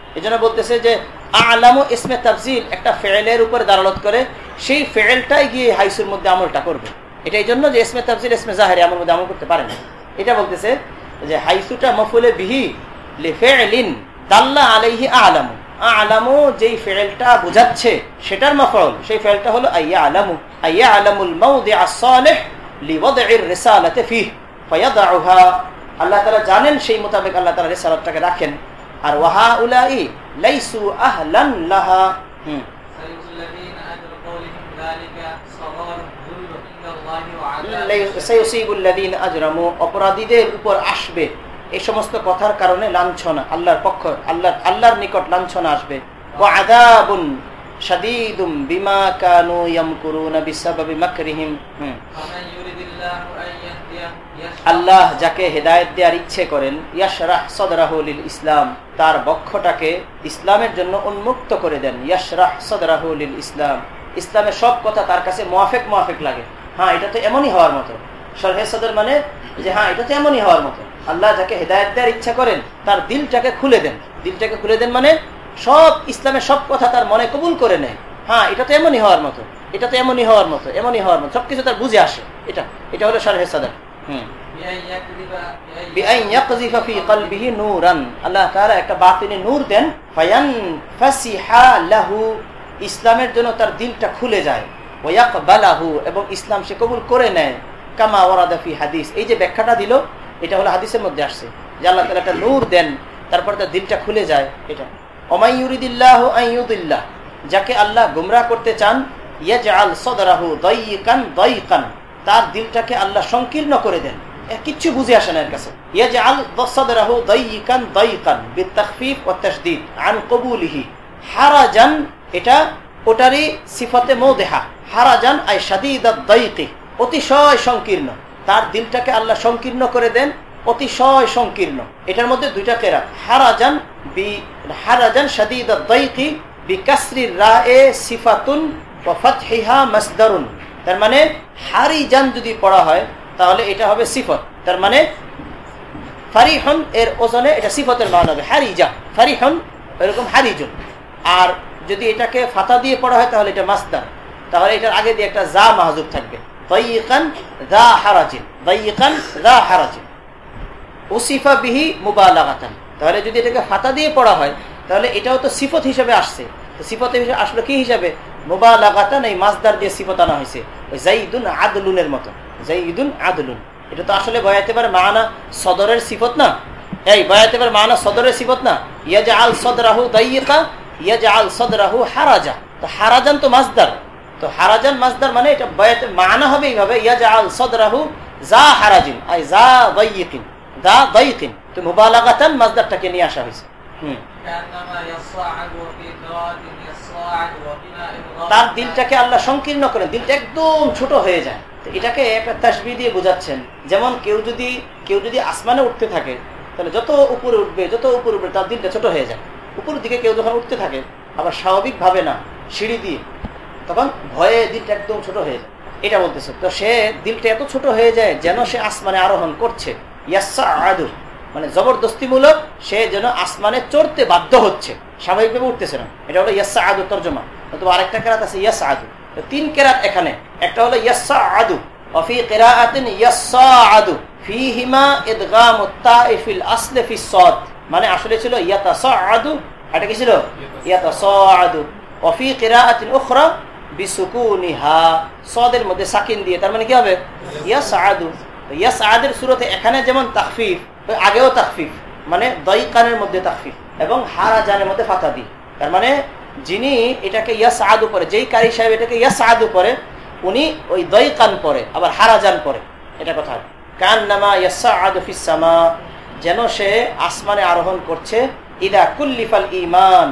S4: এজন্য বলতেছে যে, আ'লামু ইসমে তাফজিল একটা ফেলের উপর দালালত করে, সেই ফেলটাই গিয়ে হাইসুর মধ্যে আমলটা করবে। এটা এই জন্য যে ইসমে তাফজিল ইসমে জাহেরি আমল মধ্যে আমল করতে পারে না এটা বলতেছে যে, হাইসুটা মফুলে বিহি লিফি'লিন দাল্লা আলাইহি আ'লামু। আলামু যেই ফেলটা বুঝাচ্ছে, সেটার মফল সেই ফেলটা হলো আইয়া আলামু। আইয়া আলামুল মাউদি আসালেহ লিওয়াদইর রিসালাতে ফিহ। ফায়াদাউহা। আল্লাহ তাআলা জানেন সেই মোতাবেক আল্লাহ তাআলা রিসালাতটাকে রাখেন। আর ওয়াহা উলাই লাইসু আহলান লাহা। হুম। অপরাধীদের উপর আসবে। এই সমস্ত কথার কারণে লাঞ্ছনা, আল্লাহর পক্ষ আল্লাহ আল্লাহর নিকট লাঞ্ছনা আসবে। সাদিদুম বিমা কানু ইয়ামকুরুনা বিসাবাবি মাকরিহিম। হম। আল্লাহ যাকে হেদায়েত দেওয়ার ইচ্ছে করেন, ইয়াশরাহ সদরাহু লিল ইসলাম, তার বক্ষটাকে ইসলামের জন্য উন্মুক্ত করে দেন, ইয়াশরাহ সদরাহু লিল ইসলাম। ইসলামের সব কথা তার কাছে মোয়াফেক মোয়াফেক লাগে। হ্যাঁ এটা তো এমনই হওয়ার মতো। সরহে সদর মানে যে হ্যাঁ এটা তো এমনই হওয়ার মতো। আল্লাহ যাকে হেদায়েত দেওয়ার ইচ্ছা করেন, তার দিলটাকে খুলে দেন। দিলটাকে খুলে দেন মানে সব, ইসলামের সব কথা তার মনে কবুল করে নেয়। হ্যাঁ এটা তো এমনই হওয়ার মতো। এটা তো এমনই হওয়ার মতো, এমনই হওয়ার মতো। সবকিছু তার বুঝে আসে। এটা এটা হলো সরহে সদর। হুম। ইসলামের জন্য তার দিলটা খুলে যায়। এবং ইসলাম সে কবুল করে নেয়। কামা ওয়ারাদাফি হাদিস। এই যে ব্যাখ্যাটা দিল, এটা হলো হাদিসের মধ্যে আসছে। যে আল্লাহ তালা একটা নূর দেন, তারপর তার দিলটা খুলে যায় এটা। ওমাইউরিদিল্লাহ আইউদুল্লাহ যাকে আল্লাহ গুমরা করতে চান ইয়াজ আল সদরাহু দইকান দইকান তার দিলটাকে আল্লাহ সংকীর্ণ করে দেন। কিচ্ছু বুঝে আসে না এর কাছে। ইয়াজআল সাদরাহু দাইকান দাইকান বিতাখফিফ ওয়া তাশদীদ আন কবুলিহি। হারাজান, এটা ওটারই সিফাতে মওদেহা হারাজান আই শাদীদাদ দাইকি অতিশয় সংকীর্ণ। তার দিলটাকে আল্লাহ সংকীর্ণ করে দেন, অতিশয় সংকীর্ণ। এটার মধ্যে দুইটা কেরাত। হারাজান বি, হারাজান শাদীদাদ দাইকি বিকাসরি রায়ে সিফাতুন ওয়া ফাতহিহা মাসদারুন। তার মানে হারিজান যদি পড়া হয় তাহলে এটা হবে সিফত। তার মানে ফারিহন এর ওজনে এটা সিফতের মান হবে, হারিজা। ফারিহন এরকম হারিজুন। আর যদি এটাকে ফাতা দিয়ে পড়া হয় তাহলে এটা মাসদার। তাহলে এটার আগে দিয়ে একটা জা মাহজুব থাকবে। তাহলে যদি এটাকে ফাতা দিয়ে পড়া হয়, তাহলে এটাও তো সিফত হিসেবে আসছে। সিফত আসলো কি হিসাবে? মুবালাগাতান, এই মাসদার দিয়ে সিফত আনা হয়েছে। ওই জাইদুন আদলুনের মতো। জাইদুন আদলুন। এটা তো আসলে বয়াতে পারে মানা সদরের সিফত না? এই, বয়াতে পারে মানা সদরের সিফত না? ইয়াজা আল সদরাহু দাইকা ইয়াজা আল সদরাহু হারাজা। তো হারাজান তো মাসদার। তো হারাজান মাসদার মানে এটা বয়াতে মানা হবে এইভাবে ইয়াজা আল সদরাহু যা হারাজিন, আই যা দাইকিন দা দাইকিন তো মুবালাগাতান মাসদারটাকে নিয়ে আসা হয়েছে। হুম। তার দিলটাকে আল্লাহ সংকীর্ণ করেন। দিলটা একদম ছোট হয়ে যায়। এটাকে একটা তাসবি দিয়ে বোঝাচ্ছেন। যেমন কেউ যদি কেউ যদি আসমানে উঠতে থাকে, তাহলে যত উপরে উঠবে, যত উপরে উঠবে, তার দিনটা ছোট হয়ে যায়। উপরের দিকে কেউ যখন উঠতে থাকে, আবার স্বাভাবিকভাবে না, সিঁড়ি দিয়ে, তখন ভয়ে দিনটা একদম ছোট হয়ে যায়। এটা বলতেছে। তো সে দিলটা এত ছোট হয়ে যায় যেন সে আসমানে আরোহণ করছে। ইয়াসা আদু মানে জবরদস্তিমূলক সে যেন আসমানে চড়তে বাধ্য হচ্ছে। স্বাভাবিকভাবে উঠতেছে না। এটা হলো ইয়াসা আদু তর্জমা। অথবা আরেকটা কেরাত আছে ইয়াস আদু তিন কেরাত এখানে। একটা হলো ইয়াসা আদু তাইফিল আসলে ফি সদ। মানে আসলে ছিল কি ছিল? মধ্যে সাকিন দিয়ে। তার মানে কি হবে? ইয়াসআদু ইয়াসআদের সূরতে এখানে যেমন তাখফিফ, ওই আগেও তাখফিফ মানে দয়কানের মধ্যে তাখফিফ এবং হারা জানের মধ্যে ফাতা দি তার মানে যিনি এটাকে ইয়াস আদু পরে যেই কারি সাহেব এটাকে ইয়াস আদু পরে উনি ওই দয়কান পরে, আবার হারা জান পরে, এটা কথা। কান নামা ইয়াসা আদু ফিসামা যেন সে আসমানে আরোহণ করছে, ইদা কুল্লিফাল ইমান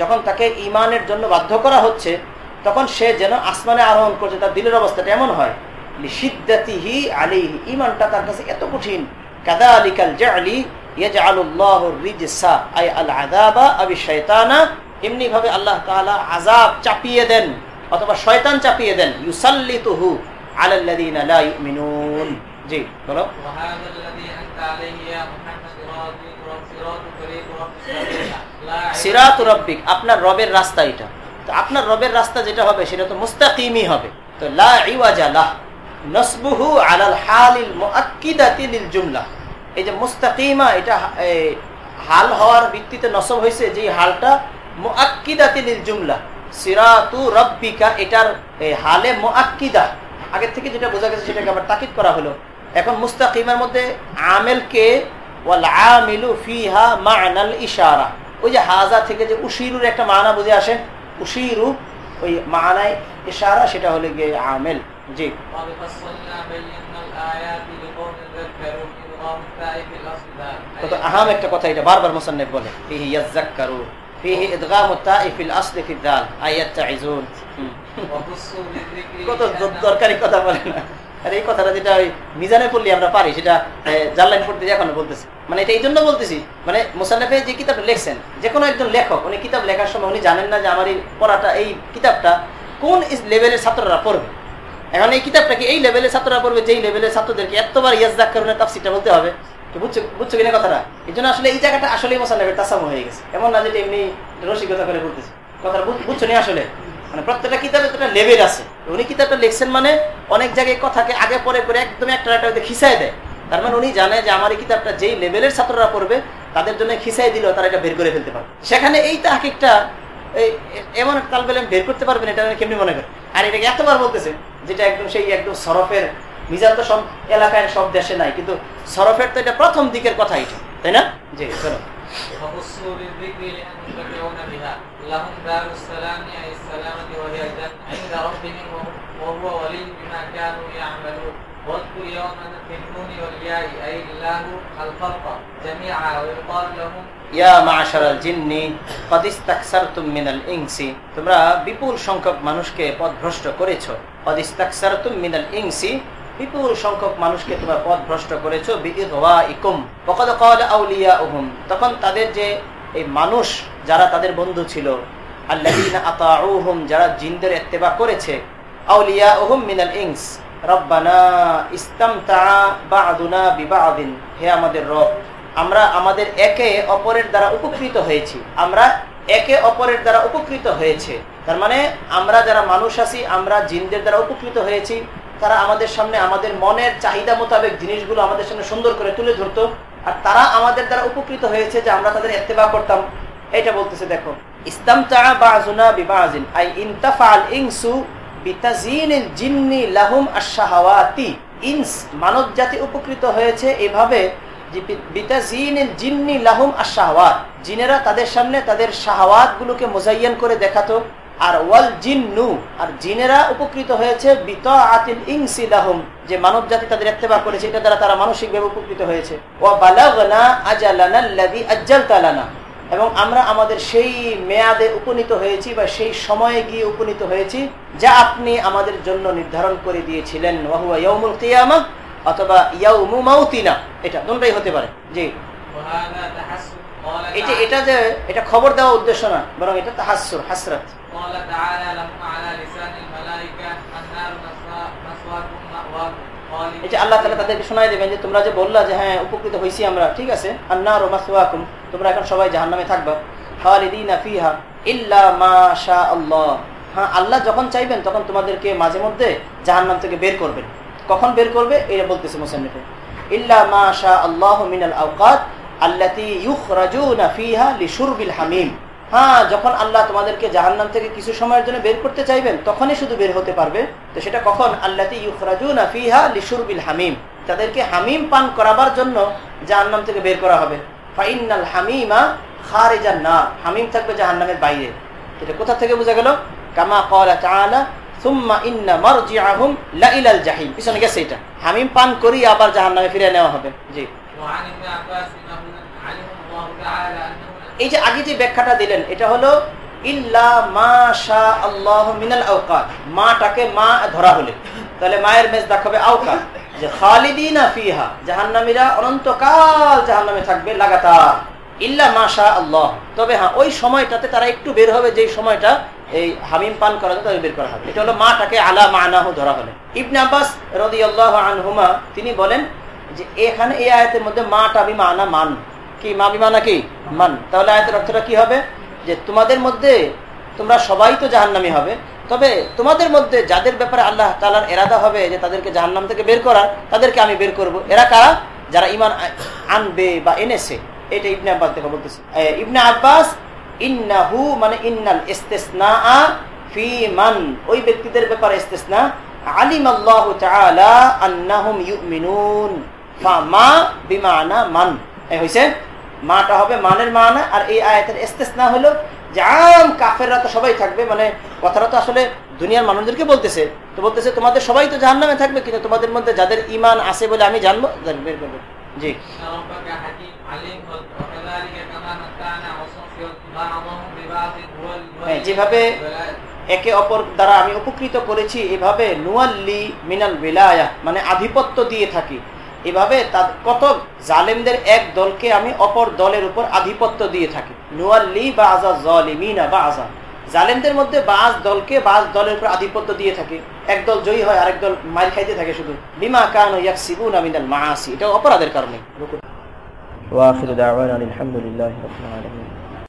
S4: যখন তাকে ইমানের জন্য বাধ্য করা হচ্ছে, তখন সে যেন আসমানে আরোহণ করছে, তার দিলের অবস্থাটা এমন হয়। এত কঠিন। চাপিয়ে দেন, অথবা শয়তান চাপিয়ে দেন। রব্বিক, আপনার রবের রাস্তা এটা। তো আপনার রবের রাস্তা যেটা হবে, সেটা তো মুস্তাকিমই হবে। তো লা নসবুহু আলাল হালিল মুআক্কিদাতি লিল জুমলা। এই যে মুস্তাকিমা, এটা হাল হওয়ার ভিত্তিতে নসব হয়েছে যে হালটা মুআক্কিদাতি লিল জুমলা। সিরাতু রব্বিকা, এটার হালে মুআক্কিদা। আগের থেকে যেটা বোঝা গেছে সেটাকে আবার তাকিদ করা হলো। এখন মুস্তাকিমের মধ্যে আমেলকে ওয়াল আমিলু ফিহা মা'নাল ইশারা। ওই যে হাজা থেকে যে উশিরুর একটা মানা বুঝে আসে? উশিরু, ওই মানায় ইশারা, সেটা হলে গিয়ে আমেল। জি। আহাম একটা কথা এটা বারবার বলে। ফিহি ফিহি ফি দাল কত দরকারি কথা বলে এই কথাটা যেটা ওই মিজানে পড়লে আমরা পারি সেটা জাল্লাইন পড়তে এখন বলতেছি। মানে এটা এই জন্য বলতেছি মানে মোসান্নফে যে কিতাবটা লেখছেন যে কোনো একজন লেখক উনি কিতাব লেখার সময় উনি জানেন না যে আমার এই পড়াটা এই কিতাবটা কোন লেভেলের ছাত্ররা পড়বে। এখন এই কিতাবটা কি এই লেভেলের ছাত্ররা পড়বে যেই লেভেলের ছাত্রদেরকে এতবার ইয়াজদাক কারণে তাফসিরটা বলতে হবে? বুঝছ কিনা কথাটা? এই জন্য আসলে এই জায়গাটা আসলেই মোসান্নফের তাসামু হয়ে গেছে। এমন না যেটা এমনি রসিকতা করে বলতেছে। কথাটা বুঝছ নি আসলে? মানে প্রত্যেকটা কিতাবের একটা লেভেল আছে। উনি কিতাবটা লিখছেন মানে অনেক জায়গায় কথাকে আগে পরে করে একদম একটা একটা খিসাই দেয়। তার মানে উনি জানে যে আমার এই কিতাবটা যেই লেভেলের ছাত্ররা পড়বে, তাদের জন্য খিসাই দিলেও তারা এটা বের করে ফেলতে পারবে। সেখানে এই তাহাকিকটা এমন একটা বের করতে পারবেন এটা কেমনি মনে করেন আর এটাকে এতবার বলতেছে যেটা একদম সেই একদম সরফের মিজান তো সব এলাকায় সব দেশে নাই কিন্তু সরফের তো এটা প্রথম দিকের কথা এটা তাই না জি চলো
S5: وخصوا بالذكر لأن يشفعون بها لهم دار السلام أي السلامة وهي الجنة عند ربهم وهم- وهو ولي بما كانوا يعملون واذكر يوما في النون والياء أي الله الخلق جميعا ويقال لهم
S4: ইয়া মাশারাল জিন্নি قد استكثرتم من الانس তোমরা বিপুল সংখ্যক মানুষকে পথভ্রষ্ট করেছো মিনাল বিপুল সংখ্যক মানুষকে তোমার পথ ভ্রষ্ট করেছ তখন তাদের যে এই মানুষ যারা তাদের বন্ধু ছিল আল্লাহম যারা জিন্দের এত্তেবা করেছে আউলিয়া মিনাল ইংস রব্বানা হে আমাদের রব, আমরা আমাদের একে অপরের দ্বারা উপকৃত হয়েছি। আমরা একে অপরের দ্বারা উপকৃত হয়েছে। তার মানে আমরা যারা মানুষ আছি, আমরা জিনদের দ্বারা উপকৃত হয়েছি। তারা আমাদের সামনে আমাদের মনের চাহিদা মোতাবেক জিনিসগুলো আমাদের সামনে সুন্দর করে তুলে ধরতো। আর তারা আমাদের দ্বারা উপকৃত হয়েছে যে আমরা তাদের এত্তেবা করতাম। এটা বলতেছে, দেখো ইস্তামতা বা'জুনা বিবা'জিন আই মানব জাতি উপকৃত হয়েছে এভাবে বি- জিনেরা তাদের সামনে তাদের শাহাওয়াত গুলোকে মোজাইয়ান করে দেখাতো। আর ওয়াল জিন্নু আর জিনেরা উপকৃত হয়েছে বিতাআতিল ইনসি লাহুম। যে মানব জাতি তাদের ইত্তেবা করেছে, এটা দ্বারা তারা মানসিকভাবে উপকৃত হয়েছে। ওয়া বালাগনা আজালানা আল্লাযী আজ্জালতা লানা। এবং আমরা আমাদের সেই মেয়াদে উপনীত হয়েছি বা সেই সময়ে গিয়ে উপনীত হয়েছি, যা আপনি আমাদের জন্য নির্ধারণ করে দিয়েছিলেন। ওয়াহুয়া অথবা ইয়াউমু মাউতিনা এটা দুটাই হতে পারে জি।
S5: এটা
S4: এটা যে এটা খবর দেওয়া উদ্দেশ্য না বরং এটা তাহাসুর হাসরাত। আল্লাহ তালা তাদেরকে শোনাই দেবেন যে তোমরা যে বললা যে হ্যাঁ উপকৃত হয়েছি আমরা ঠিক আছে? তোমরা এখন সবাই জাহান নামে থাকবা মা আল্লাহ হ্যাঁ আল্লাহ যখন চাইবেন তখন তোমাদেরকে মাঝে মধ্যে জাহান্নাম থেকে বের করবেন। কখন বের করবে? এটা বলতেছে মুসান্নিফে। ইল্লা মা শা আল্লাহ মিনাল আওকাত আল্লাতি ইউখরাজুনা ফিহা লিশুরবিল হামিম। হ্যাঁ যখন আল্লাহ তোমাদেরকে জাহান্নাম থেকে কিছু সময়ের জন্য বের করতে চাইবেন, তখনই শুধু বের হতে পারবে। তো সেটা কখন? আল্লাতি ইউখরাজুনা ফিহা লিশুরবিল হামিম। তাদেরকে হামিম পান করাবার জন্য জাহান্নাম থেকে বের করা হবে। ফাইনাল হামিমা খারিজান নার। হামিম থাকবে জাহান্নামের বাইরে। এটা কোথা থেকে বোঝা গেল? কামা ক্বালা তাআলা পিছনে গেছে এটা। পান করি আবার জাহান নামে ফিরে নেওয়া হবে। জি। এই যে আগে যে ব্যাখ্যাটা দিলেন, এটা হলো, ইল্লা মা শাহ আল্লাহ মিনাল আউকা মাটাকে মা ধরা হলে। তাহলে মায়ের মেজ দেখাবে আওকাত। যে খালিদিন ফিহা, জাহান্নামীরা অনন্তকাল জাহান্নামে থাকবে লাগাতার। ইল্লা মা শাহ আল্লাহ তবে হ্যাঁ ওই সময়টাতে তারা একটু বের হবে, যেই সময়টা এই হামিম পান করা তাদের বের করা হবে। এটা হলো মাটাকে আলা মানাহু ধরা হলে। ইবনে আব্বাস রাদিয়াল্লাহু আনহুমা, তিনি বলেন যে এখানে এই আয়াতের মধ্যে মা মাটা বিমানা মান। কি মা বিমানা কি? মান। তাহলে আয়াতের অর্থটা কি হবে? যে তোমাদের মধ্যে তোমরা সবাই তো জাহান্নামি হবে, তবে তোমাদের মধ্যে যাদের ব্যাপারে আল্লাহ তালার এরাদা হবে যে তাদেরকে জাহান্নাম থেকে বের করার, তাদেরকে আমি বের করব। এরা কারা? যারা ইমান আনবে বা এনেছে। এটা ইবনে আব্বাস থেকে বলতেছে। ইবনে আব্বাস ইন্নাহু মানে ইন্নাল ইস্তেসনা ফি মান। ওই ব্যক্তিদের ব্যাপারে ইস্তেসনা। আলিম আল্লাহ তাআলা আন্নাহুম ইউমিনুন। মা বিমানা মান। এই হইছে, মাটা হবে মানের মানা। আর এই আয়াতের ইস্তেসনা হলো যে আম কাফেররা তো সবাই থাকবে। মানে কথাটা তো আসলে দুনিয়ার মানুষদেরকে বলতেছে। তো বলতেছে, তোমাদের সবাই তো জাহান্নামে থাকবে, কিন্তু তোমাদের মধ্যে যাদের ইমান আছে বলে আমি জানব জি। যেভাবে একে অপর দ্বারা আমি উপকৃত করেছি, এভাবে নুয়াল্লি মিনাল বিলায়া মানে আধিপত্য দিয়ে থাকি। এভাবে তাদ- কত জালেমদের এক দলকে আমি অপর দলের উপর আধিপত্য দিয়ে থাকি। নুয়াল্লি বা আজা জলিমিনা বা আজা জালেমদের মধ্যে বাজ দলকে বাজ দলের উপর আধিপত্য দিয়ে থাকে। এক দল জয়ী হয়, আরেক দল মার খাইতে থাকে শুধু। বিমা কান ইয়াকসিবুনা মিনাল মাআসি এটা অপরাধের কারণে। দাওয়ানা আলহামদুলিল্লাহি রাব্বিল আলামিন।